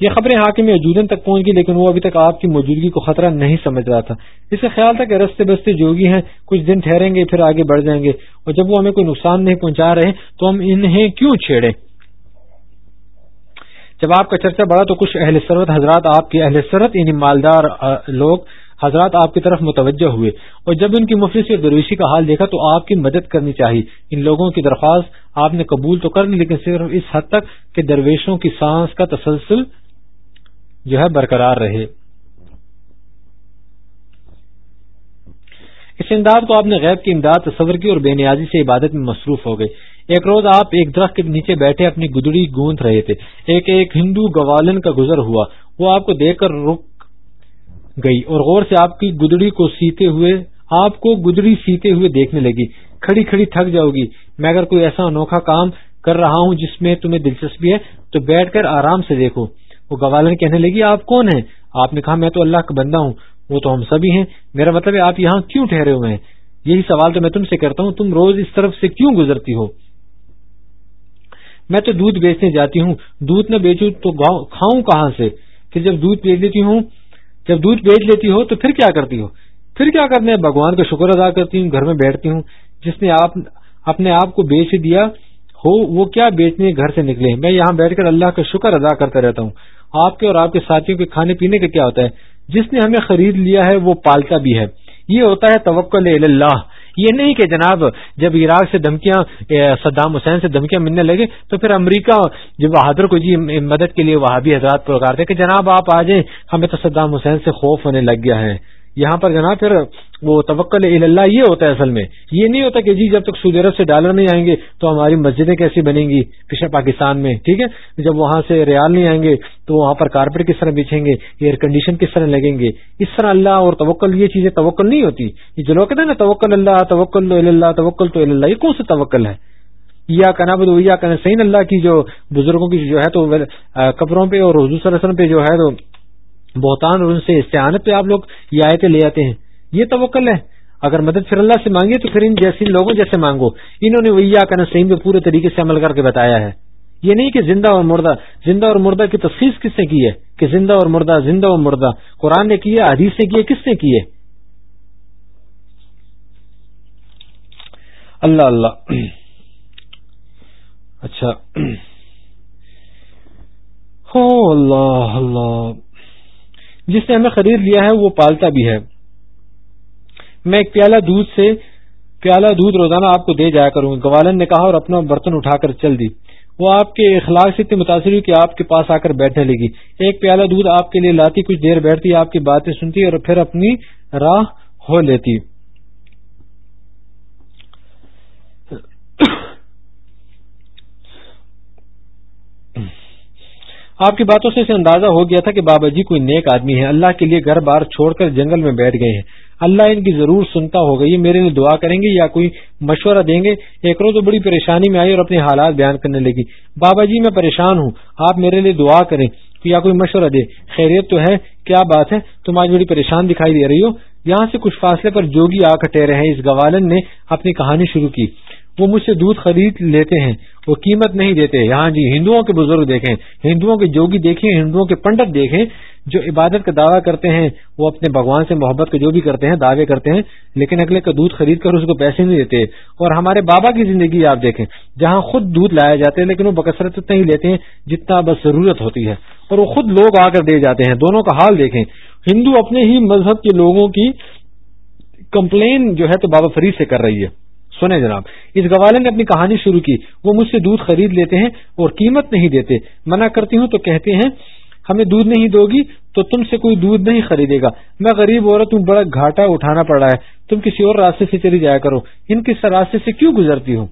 یہ خبریں حاکم اجودن تک پہنچ گئی، لیکن وہ ابھی تک آپ کی موجودگی کو خطرہ نہیں سمجھ رہا تھا۔ اسے خیال تھا کہ رستے بستے جوگی ہیں، کچھ دن ٹھہریں گے، پھر آگے بڑھ جائیں گے۔ اور جب وہ ہمیں کوئی نقصان نہیں پہنچا رہے، تو ہم انہیں کیوں چھیڑیں؟ جب آپ کا چرچا بڑھا تو کچھ اہل سرت حضرات آپ کے اہل سرت یعنی مالدار لوگ، حضرات آپ کی طرف متوجہ ہوئے۔ اور جب ان کی مفلسی اور درویشی کا حال دیکھا تو آپ کی مدد کرنی چاہیے ان لوگوں کی درخواست آپ نے قبول تو کر لی لیکن صرف اس حد تک کہ درویشوں کی سانس کا تسلسل جو ہے برقرار رہے۔ اس امداد کو آپ نے غیب کی امداد، تصور کی اور بے نیازی سے عبادت میں مصروف ہو گئے۔ ایک روز آپ ایک درخت کے نیچے بیٹھے اپنی گدڑی گونت رہے تھے۔ ایک ایک ہندو گوالن کا گزر ہوا۔ وہ آپ کو دیکھ کر رک گئی اور غور سے آپ کی گدڑی کو سیتے ہوئے آپ کو گدڑی سیتے ہوئے دیکھنے لگی۔ کھڑی کھڑی تھک جاؤ گی میں اگر کوئی ایسا انوکھا کام کر رہا ہوں جس میں تمہیں دلچسپی ہے، تو بیٹھ کر آرام سے دیکھو۔ وہ گوالن کہنے لگی، آپ کون ہیں؟ آپ نے کہا، میں تو اللہ کا بندہ ہوں۔ وہ تو ہم سبھی ہیں۔ میرا مطلب ہے، آپ یہاں کیوں ٹھہرے ہوئے ہیں؟ یہی سوال تو میں تم سے کرتا ہوں۔ تم روز اس طرف سے کیوں گزرتی ہو؟ میں تو دودھ بیچنے جاتی ہوں۔ دودھ نہ بیچوں تو کھاؤں کہاں سے؟ پھر جب دودھ بیچ لیتی ہوں جب دودھ بیچ لیتی ہو تو پھر کیا کرتی ہو؟ پھر کیا کرنے بھگوان کا شکر ادا کرتی ہوں، گھر میں بیٹھتی ہوں۔ جس نے آپ اپنے آپ کو بیچ دیا، ہو وہ کیا بیچنے گھر سے نکلے؟ میں یہاں بیٹھ کر اللہ کا شکر ادا کرتا رہتا ہوں۔ آپ کے اور آپ کے ساتھیوں کے کھانے پینے کا کیا ہوتا ہے؟ جس نے ہمیں خرید لیا ہے، وہ پالتا بھی ہے۔ یہ ہوتا ہے توکل اللہ۔ یہ نہیں کہ جناب جب عراق سے دھمکیاں صدام حسین سے دھمکیاں ملنے لگے تو پھر امریکہ جب بہادر کو جی مدد کے لیے وہاں بھی حضرات پکارتے کہ جناب آپ آ جائیں، ہمیں تو صدام حسین سے خوف ہونے لگ گیا ہے۔ یہاں پر جناب پھر وہ توکل اللہ یہ ہوتا ہے اصل میں، یہ نہیں ہوتا کہ جی جب تک سعودی عرب سے ڈالر نہیں آئیں گے تو ہماری مسجدیں کیسی بنیں گی پچھلے پاکستان میں، ٹھیک ہے؟ جب وہاں سے ریال نہیں آئیں گے تو وہاں پر کارپیٹ کس طرح بچھیں گے، ایئر کنڈیشن کس طرح لگیں گے؟ اس طرح اللہ اور توکل، یہ چیزیں توکل نہیں ہوتی۔ یہ جو لوگ کہتے ہیں نا، توکل اللہ توکل اللہ، توکل تو اللہ، یہ کون سا توکل ہے؟ یا کنا یا کنا سین اللہ کی جو بزرگوں کی جو ہے تو قبروں پہ اور حضور صلی اللہ علیہ وسلم پہ جو ہے تو بہتان اور ان سے استعانت پہ آپ لوگ یہ آیتیں لے آتے ہیں۔ یہ توکل ہے۔ اگر مدد پھر اللہ سے مانگے تو پھر ان جیسے لوگوں جیسے مانگو۔ انہوں نے وہی آ صحیح پہ پورے طریقے سے عمل کر کے بتایا ہے۔ یہ نہیں کہ زندہ اور مردہ زندہ اور مردہ کی تفصیل کس نے کی ہے؟ کہ زندہ اور مردہ زندہ اور مردہ۔ قرآن نے کی ہے، حدیث نے کی ہے، کس نے کی ہے؟ اللہ اللہ۔ اچھا۔ ہاں، اللہ اللہ۔ جس نے ہمیں خرید لیا ہے وہ پالتا بھی ہے۔ میں ایک پیالہ دودھ سے پیالہ دودھ روزانہ آپ کو دے جایا کروں۔ گا گوالن نے کہا اور اپنا برتن اٹھا کر چل دی۔ وہ آپ کے اخلاق سے اتنی متاثر ہوئی کہ آپ کے پاس آ کر بیٹھنے لگی۔ ایک پیالہ دودھ آپ کے لیے لاتی، کچھ دیر بیٹھتی، آپ کی باتیں سنتی اور پھر اپنی راہ ہو لیتی۔ آپ کی باتوں سے اسے اندازہ ہو گیا تھا کہ بابا جی کوئی نیک آدمی ہے اللہ کے لیے گھر بار چھوڑ کر جنگل میں بیٹھ گئے ہیں۔ اللہ ان کی ضرور سنتا ہوگا۔ یہ میرے لیے دعا کریں گے یا کوئی مشورہ دیں گے؟ ایک روز تو بڑی پریشانی میں آئی اور اپنے حالات بیان کرنے لگی۔ بابا جی میں پریشان ہوں۔ آپ میرے لیے دعا کریں یا کوئی مشورہ دے۔ خیریت تو ہے۔ کیا بات ہے؟ تم آج بڑی پریشان دکھائی دے رہی ہو۔ یہاں سے کچھ فاصلے پر جوگی آ کر ٹہرے ہیں۔ اس گوالن نے اپنی کہانی شروع کی۔ وہ مجھ سے دودھ خرید لیتے ہیں وہ قیمت نہیں دیتے یہاں جی ہندوؤں کے بزرگ دیکھیں، ہندوؤں کے جوگی دیکھیں، ہندوؤں کے پنڈت دیکھیں، جو عبادت کا دعویٰ کرتے ہیں، وہ اپنے بھگوان سے محبت کا جو بھی کرتے ہیں، دعوے کرتے ہیں، لیکن اگلے کا دودھ خرید کر اس کو پیسے نہیں دیتے۔ اور ہمارے بابا کی زندگی آپ دیکھیں، جہاں خود دودھ لایا جاتے ہیں لیکن وہ بکثرت اتنا ہی لیتے ہیں جتنا بس ضرورت ہوتی ہے۔ اور وہ خود لوگ آ کر دے جاتے ہیں۔ دونوں کا حال دیکھیں۔ ہندو اپنے ہی مذہب کے لوگوں کی کمپلین جو ہے تو بابا فرید سے کر رہی ہے۔ سنیں جناب۔ اس گوالے نے اپنی کہانی شروع کی۔ وہ مجھ سے دودھ خرید لیتے ہیں اور قیمت نہیں دیتے۔ منع کرتی ہوں تو کہتے ہیں، ہمیں دودھ نہیں دو گی تو تم سے کوئی دودھ نہیں خریدے گا۔ میں غریب عورت ہوں، بڑا گھاٹا اٹھانا پڑ رہا ہے۔ تم کسی اور راستے سے چلی جایا کرو۔ ان کس راستے سے کیوں گزرتی ہوں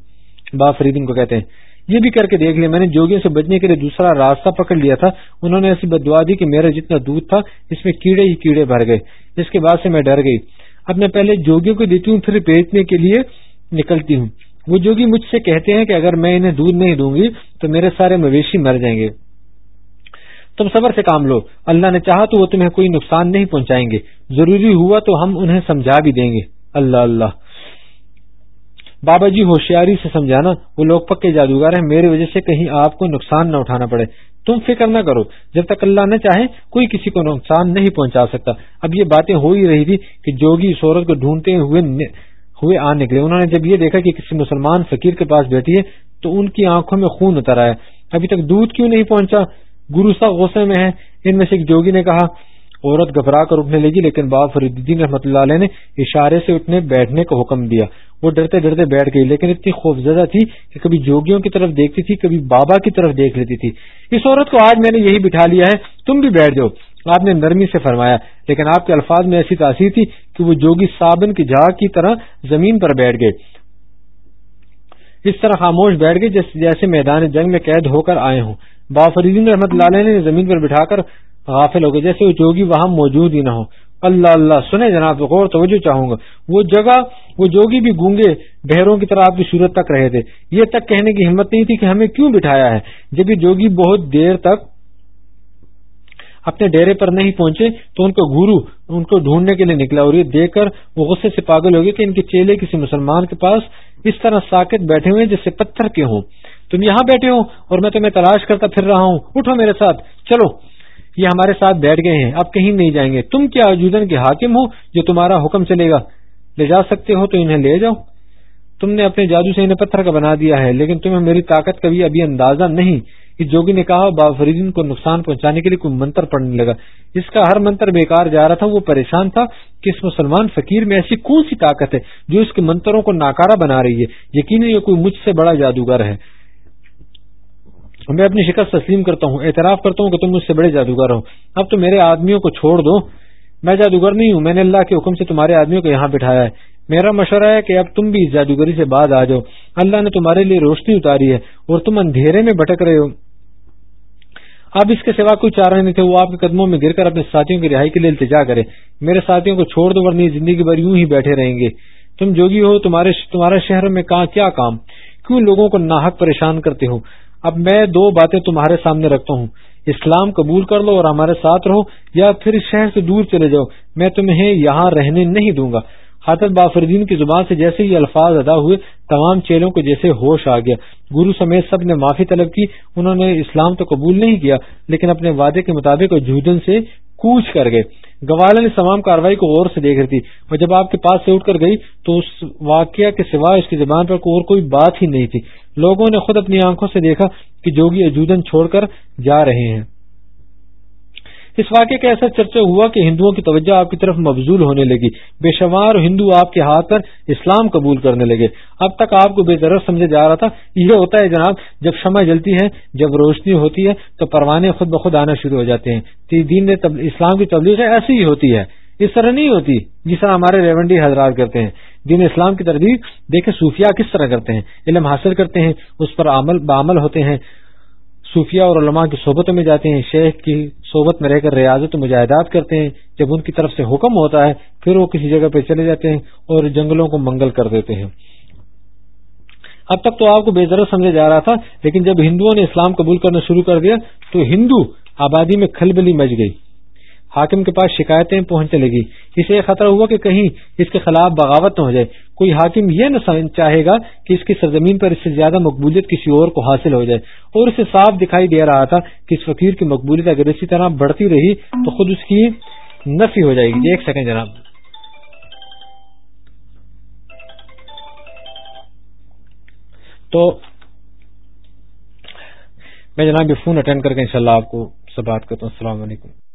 با فرید کو کہتے ہیں، یہ بھی کر کے دیکھ لیا میں نے جوگیوں سے بچنے کے لیے دوسرا راستہ پکڑ لیا تھا۔ انہوں نے ایسی بدوا دی کہ میرا جتنا دودھ تھا، اس میں کیڑے ہی کیڑے بھر گئے۔ اس کے بعد سے میں ڈر گئی۔ اب میں پہلے جوگیوں کو دیتی ہوں، پھر بیچنے کے لیے نکلتی ہوں۔ وہ جوگی مجھ سے کہتے ہیں کہ اگر میں انہیں دودھ نہیں دوں گی تو میرے سارے مویشی مر جائیں گے۔ تم صبر سے کام لو۔ اللہ نے چاہا تو وہ تمہیں کوئی نقصان نہیں پہنچائیں گے۔ ضروری ہوا تو ہم انہیں سمجھا بھی دیں گے۔ اللہ اللہ۔ بابا جی ہوشیاری سے سمجھانا، وہ لوگ پکے جادوگر ہیں۔ میری وجہ سے کہیں آپ کو نقصان نہ اٹھانا پڑے۔ تم فکر نہ کرو۔ جب تک اللہ نہ چاہے، کوئی کسی کو نقصان نہیں پہنچا سکتا۔ اب یہ باتیں ہو ہی رہی تھی کہ جوگی اس عورت کو ڈھونڈتے ہوئے ہوئے آ نکلے۔ انہوں نے جب یہ دیکھا کہ کسی مسلمان فقیر کے پاس بیٹھی ہے تو ان کی آنکھوں میں خون اتر آیا۔ ابھی تک دودھ کیوں نہیں پہنچا؟ گرو سا غصے میں ہے ان میں سے ایک جوگی نے کہا، عورت گھبرا کر اٹھنے لگی، لیکن بابا فرید الدین رحمۃ اللہ علیہ نے اشارے سے اٹھنے بیٹھنے کا حکم دیا۔ وہ ڈرتے ڈرتے بیٹھ گئی، لیکن اتنی خوف زدہ تھی کہ کبھی جوگیوں کی طرف دیکھتی تھی، کبھی بابا کی طرف دیکھ لیتی تھی۔ اس عورت کو آج میں نے یہی بٹھا لیا ہے، تم بھی بیٹھ جاؤ۔ آپ نے نرمی سے فرمایا، لیکن آپ کے الفاظ میں ایسی تاثیر تھی کہ وہ جوگی صابن کی جھاگ کی طرح زمین پر بیٹھ گئے۔ اس طرح خاموش بیٹھ گئے جیسے میدان جنگ میں قید ہو کر آئے ہوں۔ فریدین رحمت اللہ نے زمین پر بٹھا کر غافل ہو گئے، جیسے وہ جوگی وہاں موجود ہی نہ ہو۔ اللہ اللہ سنے جناب غور توجہ چاہوں گا۔ وہ جگہ، وہ جوگی بھی گونگے بہروں کی طرح آپ کی صورت تک رہے تھے۔ یہ تک کہنے کی ہمت نہیں تھی کہ ہمیں کیوں بٹھایا ہے جب یہ جوگی بہت دیر تک اپنے ڈیرے پر نہیں پہنچے تو ان کو گرو ان کو ڈھونڈنے کے لیے نکلا اور یہ دیکھ کر وہ غصے سے پاگل ہو گئے کہ ان کے چیلے کسی مسلمان کے پاس اس طرح ساکت بیٹھے ہوئے جیسے پتھر کے ہوں۔ تم یہاں بیٹھے ہو اور میں تمہیں تلاش کرتا پھر رہا ہوں۔ اٹھو میرے ساتھ، چلو۔ یہ ہمارے ساتھ بیٹھ گئے ہیں، اب کہیں نہیں جائیں گے۔ تم کیا کے حاکم ہو جو تمہارا حکم چلے گا؟ لے جا سکتے ہو تو انہیں لے جاؤ۔ تم نے اپنے جادو سے انہیں پتھر کا بنا دیا ہے، لیکن تمہیں میری طاقت کا بھی ابھی اندازہ نہیں۔ کہ جوگی نے کہا بابا فریدین کو نقصان پہنچانے کے لیے کوئی منتر پڑنے لگا۔ اس کا ہر منتر بیکار جا رہا تھا، وہ پریشان تھا کہ اس مسلمان فقیر میں ایسی کون سی طاقت ہے جو اس کے منتروں کو ناکارہ بنا رہی ہے۔ یقینی یہ کوئی مجھ سے بڑا جادوگر ہے۔ میں اپنی شکست تسلیم کرتا ہوں، اعتراف کرتا ہوں کہ تم مجھ سے بڑے جادوگر ہو۔ اب تو میرے آدمیوں کو چھوڑ دو۔ میں جادوگر نہیں ہوں، میں نے اللہ کے حکم سے تمہارے آدمیوں کو یہاں بٹھایا ہے۔ میرا مشورہ ہے کہ اب تم بھی اس جادوگری سے بعد آ جاؤ۔ اللہ نے تمہارے لیے روشنی اتاری ہے اور تم اندھیرے میں بھٹک رہے ہو۔ اب اس کے سوا کوئی چارہ نہیں تھے، وہ آپ کے قدموں میں گر کر اپنے ساتھیوں کی رہائی کے لیے التجا کرے۔ میرے ساتھیوں کو چھوڑ دو، ورنہ زندگی بھر یوں ہی بیٹھے رہیں گے۔ تم جوگی ہو، تمہارے شہر میں کیا کام؟ کیوں لوگوں کو ناحک پریشان کرتے ہو؟ اب میں دو باتیں تمہارے سامنے رکھتا ہوں۔ اسلام قبول کر لو اور ہمارے ساتھ رہو، یا پھر شہر سے دور چلے جاؤ۔ میں تمہیں یہاں رہنے نہیں دوں گا۔ حضرت بافردین کی زبان سے جیسے ہی الفاظ ادا ہوئے، تمام چیلوں کو جیسے ہوش آ گیا۔ گرو سمیت سب نے معافی طلب کی۔ انہوں نے اسلام تو قبول نہیں کیا، لیکن اپنے وعدے کے مطابق جھوٹن سے کوچ کر گئے۔ گوالہ نے تمام کاروائی کو غور سے دیکھ رہی تھی اور جب آپ کے پاس سے اٹھ کر گئی، تو اس واقعہ کے سوا اس کی زبان پر اور کوئی بات ہی نہیں تھی۔ لوگوں نے خود اپنی آنکھوں سے دیکھا کہ جوگی اجودن چھوڑ کر جا رہے ہیں۔ اس واقعے کا ایسا چرچا ہوا کہ ہندوؤں کی توجہ آپ کی طرف مبزول ہونے لگی۔ بے شمار ہندو آپ کے ہاتھ پر اسلام قبول کرنے لگے۔ اب تک آپ کو بے ضرور سمجھا جا رہا تھا۔ یہ ہوتا ہے جناب، جب شمع جلتی ہے، جب روشنی ہوتی ہے، تو پروانے خود بخود آنا شروع ہو جاتے ہیں۔ دین اسلام کی تبلیغ ایسی ہی ہوتی ہے۔ اس طرح نہیں ہوتی جس طرح ہمارے ریونڈی حضرات کرتے ہیں۔ دین اسلام کی تردید دیکھیں صوفیہ کس طرح کرتے ہیں، علم حاصل کرتے ہیں، اس پر عمل بعمل ہوتے ہیں۔ صوفیہ اور علماء کی صحبتوں میں جاتے ہیں، شیخ کی صحبت میں رہ کر ریاضت و مجاہدات کرتے ہیں۔ جب ان کی طرف سے حکم ہوتا ہے، پھر وہ کسی جگہ پہ چلے جاتے ہیں اور جنگلوں کو منگل کر دیتے ہیں۔ اب تک تو آپ کو بے ضرور سمجھا جا رہا تھا، لیکن جب ہندوؤں نے اسلام قبول کرنا شروع کر دیا، تو ہندو آبادی میں کھلبلی مچ گئی۔ حاکم کے پاس شکایتیں پہنچنے لگی اسے یہ خطرہ ہوا کہ کہیں اس کے خلاف بغاوت نہ ہو جائے۔ کوئی حاکم یہ نہ چاہے گا کہ اس کی سرزمین پر اس سے زیادہ مقبولیت کسی اور کو حاصل ہو جائے۔ اور اسے صاف دکھائی دے رہا تھا کہ اس فقیر کی مقبولیت اگر اسی طرح بڑھتی رہی تو خود اس کی نفی ہو جائے گی۔ جی، ایک سیکنڈ جناب۔ تو میں جناب یہ فون اٹینڈ کر کے انشاءاللہ شاء آپ کو سے بات کرتا ہوں۔ السلام علیکم۔